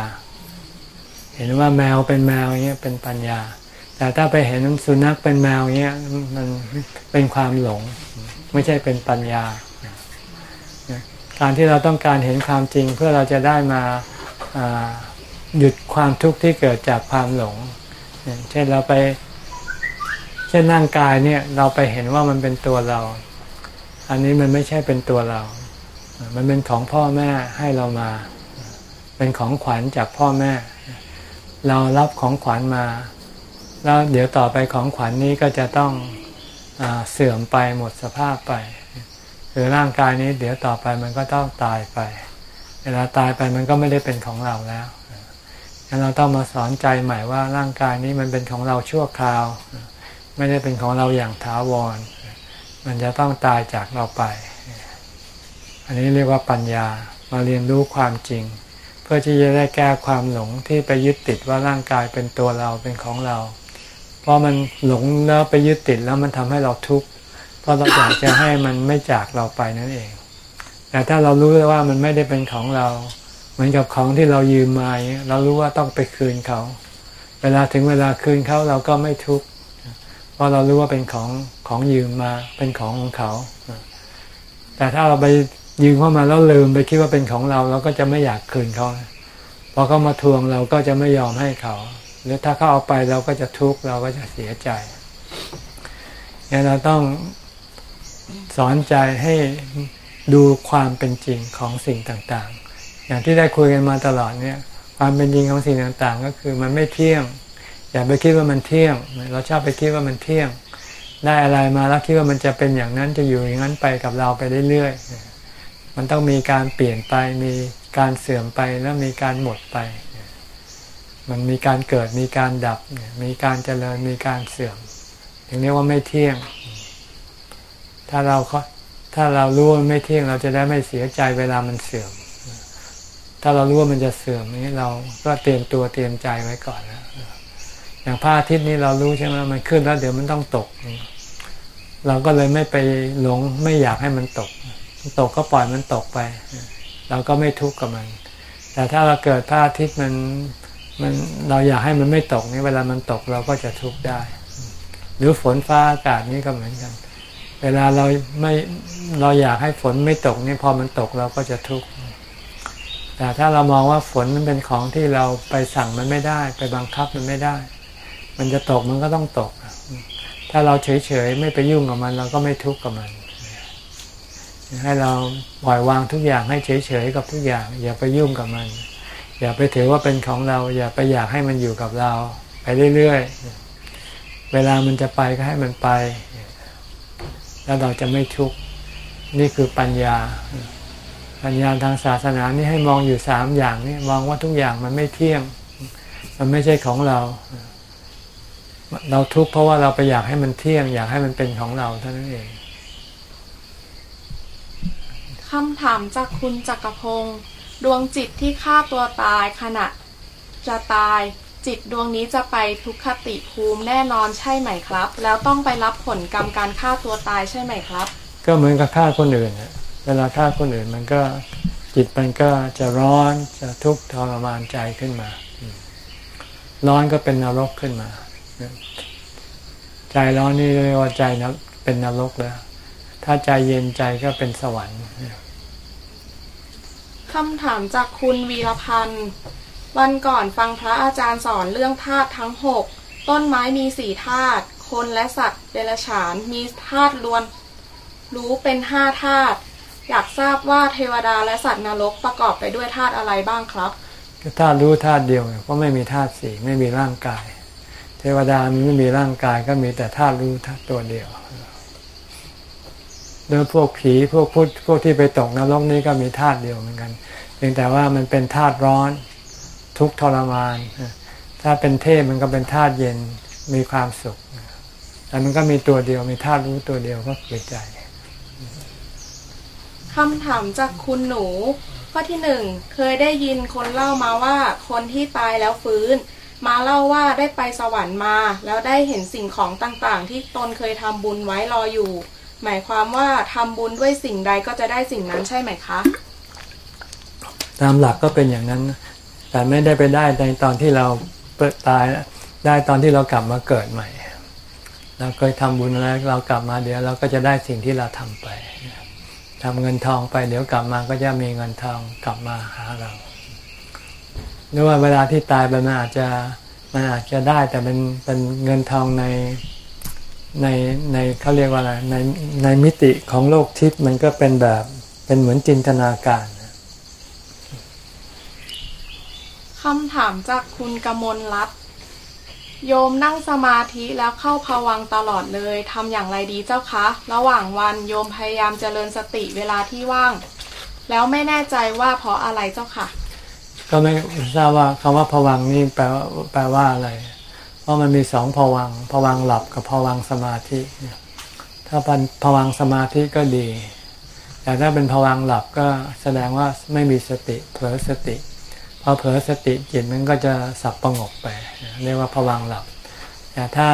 เห็นว่าแมวเป็นแมวอย่างเงี้ยเป็นปัญญา แต่ถ้าไปเห็นสุนัขเป็นแมวอย่างเงี้ยมันเป็นความหลง ไม่ใช่เป็นปัญญา การที่เราต้องการเห็นความจริงเพื่อเราจะได้มาหยุดความทุกข์ที่เกิดจากความหลง เช่นเราไป เช่นร่างกายเนี่ยเราไปเห็นว่ามันเป็นตัวเรา อันนี้มันไม่ใช่เป็นตัวเรา มันเป็นของพ่อแม่ให้เรามา เป็นของขวัญจากพ่อแม่ เรารับของขวัญมา แล้วเดี๋ยวต่อไปของขวัญนี้ก็จะต้องอเสื่อมไปหมดสภาพไป คือร่างกายนี้เดี๋ยวต่อไปมันก็ต้องตายไป เวลาตายไปมันก็ไม่ได้เป็นของเราแล้วงั้นเราต้องมาสอนใจใหม่ว่าร่างกายนี้มันเป็นของเราชั่วคราว ไม่ได้เป็นของเราอย่างถาวร มันจะต้องตายจากเราไป อันนี้เรียกว่าปัญญามาเรียนรู้ความจริง เพื่อที่จะได้แก้ความหลงที่ไปยึดติดว่าร่างกายเป็นตัวเราเป็นของเรา เพราะมันหลงแล้วไปยึดติดแล้วมันทำให้เราทุกข์เพราะเราอยากจะให้มันไม่จากเราไปนั่นเอง แต่ถ้าเรารู้ว่ามันไม่ได้เป็นของเรา เหมือนกับของที่เรายืมมาเงี้ยเรารู้ว่าต้องไปคืนเขา เวลาถึงเวลาคืนเขาเราก็ไม่ทุกข์เพราะเรารู้ว่าเป็นของของยืมมาเป็นของของเขา แต่ถ้าเราไปยืมเข้ามาแล้วลืมไปคิดว่าเป็นของเราเราก็จะไม่อยากคืนเขาพอเขามาทวงเราก็จะไม่ยอมให้เขา หรือถ้าเขาเอาไปเราก็จะทุกข์เราก็จะเสียใจงั้นเราต้องสอนใจให้ดูความเป็นจริงของสิ่งต่างๆ อย่างที่ได้คุยกันมาตลอดเนี่ยความเป็นจริงของสิ่งต่างๆ ก็คือมันไม่เที่ยง อย่าไปคิดว่ามันเที่ยง เราชอบไปคิดว่ามันเที่ยง ได้อะไรมาแล้วคิดว่ามันจะเป็นอย่างนั้นจะอยู่อย่างนั้นไปกับเราไปเรื่อยๆมันต้องมีการเปลี่ยนไปมีการเสื่อมไปแล้วมีการหมดไป มันมีการเกิดมีการดับ มีการเจริญมีการเสื่อมถึงเรียกว่าไม่เที่ยง ถ้าเราถ้าเรารู้ว่าไม่เที่ยงเราจะได้ไม่เสียใจเวลามันเสื่อม ถ้าเรารู้ว่ามันจะเสื่อมนี้เราก็เตรียมตัวเตรียมใจไว้ก่อนแล้วอย่างพระอาทิตย์นี้เรารู้ใช่ไหมมันขึ้นแล้วเดี๋ยวมันต้องตก เราก็เลยไม่ไปหลงไม่อยากให้มันตก ตกก็ปล่อยมันตกไป เราก็ไม่ทุกข์กับมัน แต่ถ้าเราเกิดพระอาทิตย์มัน มันเราอยากให้มันไม่ตกนี่เวลามันตกเราก็จะทุกข์ได้ หรือฝนฟ้าอากาศนี่ก็เหมือนกัน เวลาเราไม่เราอยากให้ฝนไม่ตกนี่พอมันตกเราก็จะทุกข์แต่ถ้าเรามองว่าฝนมันเป็นของที่เราไปสั่งมันไม่ได้ ไปบังคับมันไม่ได้ มันจะตกมันก็ต้องตก ถ้าเราเฉยๆไม่ไปยุ่งกับมัน เราก็ไม่ทุกข์กับมัน ให้เราปล่อยวางทุกอย่างให้เฉยๆกับทุกอย่าง อย่าไปยุ่งกับมัน อย่าไปถือว่าเป็นของเรา อย่าไปอยากให้มันอยู่กับเรา ไปเรื่อยๆ เวลามันจะไปก็ให้มันไป แล้วเราจะไม่ทุกข์นี่คือปัญญา ปัญญาทางศาสนานี่ให้มองอยู่สามอย่างนี่มองว่าทุกอย่างมันไม่เที่ยง มันไม่ใช่ของเรา เราทุกข์เพราะว่าเราไปอยากให้มันเที่ยง อยากให้มันเป็นของเราเท่านั้นเองคำถามจากคุณจักรพงศ์ ดวงจิตที่ฆ่าตัวตายขณะจะตายจิตดวงนี้จะไปทุกขติภูมิแน่นอนใช่ไหมครับ แล้วต้องไปรับผลกรรมการฆ่าตัวตายใช่ไหมครับ ก็เหมือนกับฆ่าคนอื่นเวลาฆ่าคนอื่นมันก็จิตมันก็จะร้อนจะทุกข์ทรมานใจขึ้นมา ร้อนก็เป็นนรกขึ้นมา ใจร้อนนี่เรียกว่าใจนะเป็นนรกแล้ว ถ้าใจเย็นใจก็เป็นสวรรค์ คำถามจากคุณวีรพันธ์ วันก่อนฟังพระอาจารย์สอนเรื่องธาตุทั้งหกต้นไม้มีสี่ธาตุคนและสัตว์เดรัจฉานมีธาตุล้วน รู้เป็นห้าธาตุอยากทราบว่าเทวดาและสัตว์นรกประกอบไปด้วยธาตุอะไรบ้างครับก็ธาตุรู้ธาตุเดียวเพราะไม่มีธาตุสี่ไม่มีร่างกาย เทวดามันไม่มีร่างกายก็มีแต่ธาตุรู้ธาตุตัวเดียว โดยพวกผีพวกพุทธพวกที่ไปตกนรกนี่ก็มีธาตุเดียวเหมือนกันเพียงแต่ว่ามันเป็นธาตุร้อนทุกทรมาน ถ้าเป็นเทพมันก็เป็นธาตุเย็นมีความสุขแต่มันก็มีตัวเดียวมีธาตุรู้ตัวเดียวก็คือใจคำถามจากคุณหนู ข้อที่หนึ่งเคยได้ยินคนเล่ามาว่าคนที่ตายแล้วฟื้น มาเล่าว่าได้ไปสวรรค์มา แล้วได้เห็นสิ่งของต่างๆ ที่ตนเคยทำบุญไว้รออยู่ หมายความว่าทำบุญด้วยสิ่งใดก็จะได้สิ่งนั้นใช่ไหมคะ ตามหลักก็เป็นอย่างนั้น แต่ไม่ได้ไปได้ในตอนที่เราเปิดตายได้ตอนที่เรากลับมาเกิดใหม่ เราเคยทำบุญแล้วเรากลับมาเดี๋ยวเราก็จะได้สิ่งที่เราทำไปทำเงินทองไปเดี๋ยวกลับมาก็จะมีเงินทองกลับมาหาเราหรือว่าเวลาที่ตายไปมันอาจจะมันอาจจะได้แต่เป็นเป็นเงินทองใน ในในเขาเรียกว่าอะไรในในมิติของโลกทิพย์มันก็เป็นแบบเป็นเหมือนจินตนาการคำถามจากคุณกมลรัตน์โยมนั่งสมาธิแล้วเข้าภวังค์ตลอดเลยทำอย่างไรดีเจ้าคะ ระหว่างวันโยมพยายามเจริญสติเวลาที่ว่าง แล้วไม่แน่ใจว่าเพราะอะไรเจ้าค่ะ ก็ไม่ทราบว่าคำว่าผวังค์นี่แปลว่าแปลว่าอะไร เพราะมันมีสองผวังผวังหลับกับผวังสมาธิ ถ้าเป็นผวังสมาธิก็ดี แต่ถ้าเป็นผวังหลับก็แสดงว่าไม่มีสติเผลอสติพอเผลอสติจิตมันก็จะสับประงกไป เรียกว่าผวังหลับ แต่ถ้า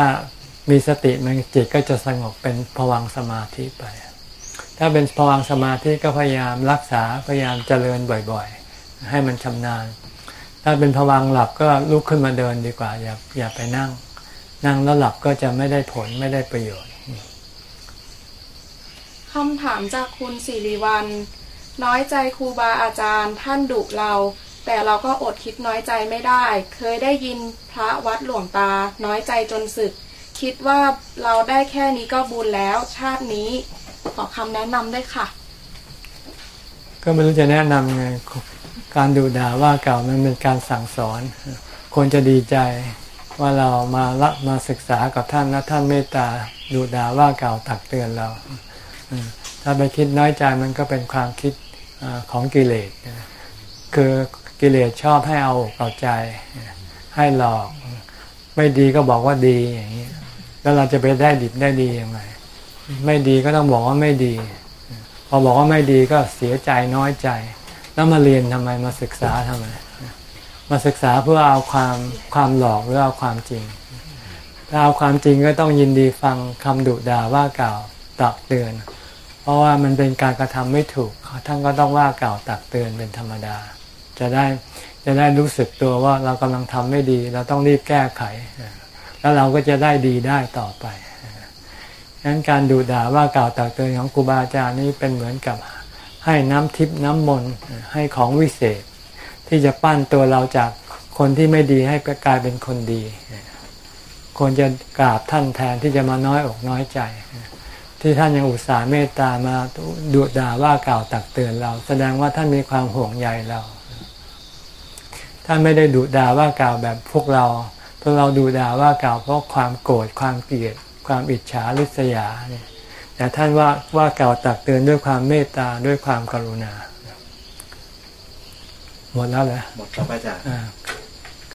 มีสติมันจิตก็จะสงบเป็นผวังสมาธิไป ถ้าเป็นผวังสมาธิก็พยายามรักษาพยายามเจริญบ่อยๆ ให้มันชำนาญ ถ้าเป็นผวังค์หลับก็ลุกขึ้นมาเดินดีกว่า อย่าอย่าไปนั่ง นั่งแล้วหลับก็จะไม่ได้ผลไม่ได้ประโยชน์คำถามจากคุณสิริวัลน้อยใจครูบาอาจารย์ ท่านดุเรา แต่เราก็อดคิดน้อยใจไม่ได้ เคยได้ยินพระวัดหลวงตา น้อยใจจนสึก คิดว่าเราได้แค่นี้ก็บุญแล้ว ชาตินี้ขอคำแนะนำด้วยค่ะ ก็ไม่รู้จะแนะนำไง การดูด่าว่าเก่ามันเป็นการสั่งสอน ควรจะดีใจว่าเรามาละมาศึกษากับท่านและท่านเมตตาดูด่าว่าเก่าตักเตือนเรา ถ้าไปคิดน้อยใจมันก็เป็นความคิดของกิเลสคือกิเลสชอบให้เอาอกเอาใจ ให้หลอก ไม่ดีก็บอกว่าดีอย่างนี้แล้วเราจะไปได้ดิบได้ดียังไงไม่ดีก็ต้องบอกว่าไม่ดี พอบอกว่าไม่ดีก็เสียใจน้อยใจ แล้วมาเรียนทำไมมาศึกษาทำไม มาศึกษาเพื่อเอาความความหลอกหรือเอาความจริง ถ้าเอาความจริงก็ต้องยินดีฟังคำดุด่าว่ากล่าวตักเตือน เพราะว่ามันเป็นการกระทำไม่ถูกท่านก็ต้องว่ากล่าวตักเตือนเป็นธรรมดา จะได้จะได้รู้สึกตัวว่าเรากำลังทำไม่ดี เราต้องรีบแก้ไข แล้วเราก็จะได้ดีได้ต่อไปฉะนั้นการดูด่าว่ากล่าวตักเตือนของครูบาอาจารย์นี่เป็นเหมือนกับ ให้น้ำทิพน้ำมนต์ให้ของวิเศษ ที่จะปั้นตัวเราจากคนที่ไม่ดีให้กลายเป็นคนดีควรจะกราบท่านแทนที่จะมาน้อยอกน้อยใจ ที่ท่านยังอุตส่าห์เมตตามาดูด่าว่ากล่าวตักเตือนเรา แสดงว่าท่านมีความห่วงใยเรา ท่านไม่ได้ดุด่าว่ากล่าวแบบพวกเราพวกเราดุด่าว่ากล่าวเพราะความโกรธความเกลียด ความอิจฉาริษยาเนี่ย แต่ท่านว่าว่ากล่าวตักเตือนด้วยความเมตตาด้วยความกรุณา หมดแล้วเหรอหมดครับอาจารย์อ่า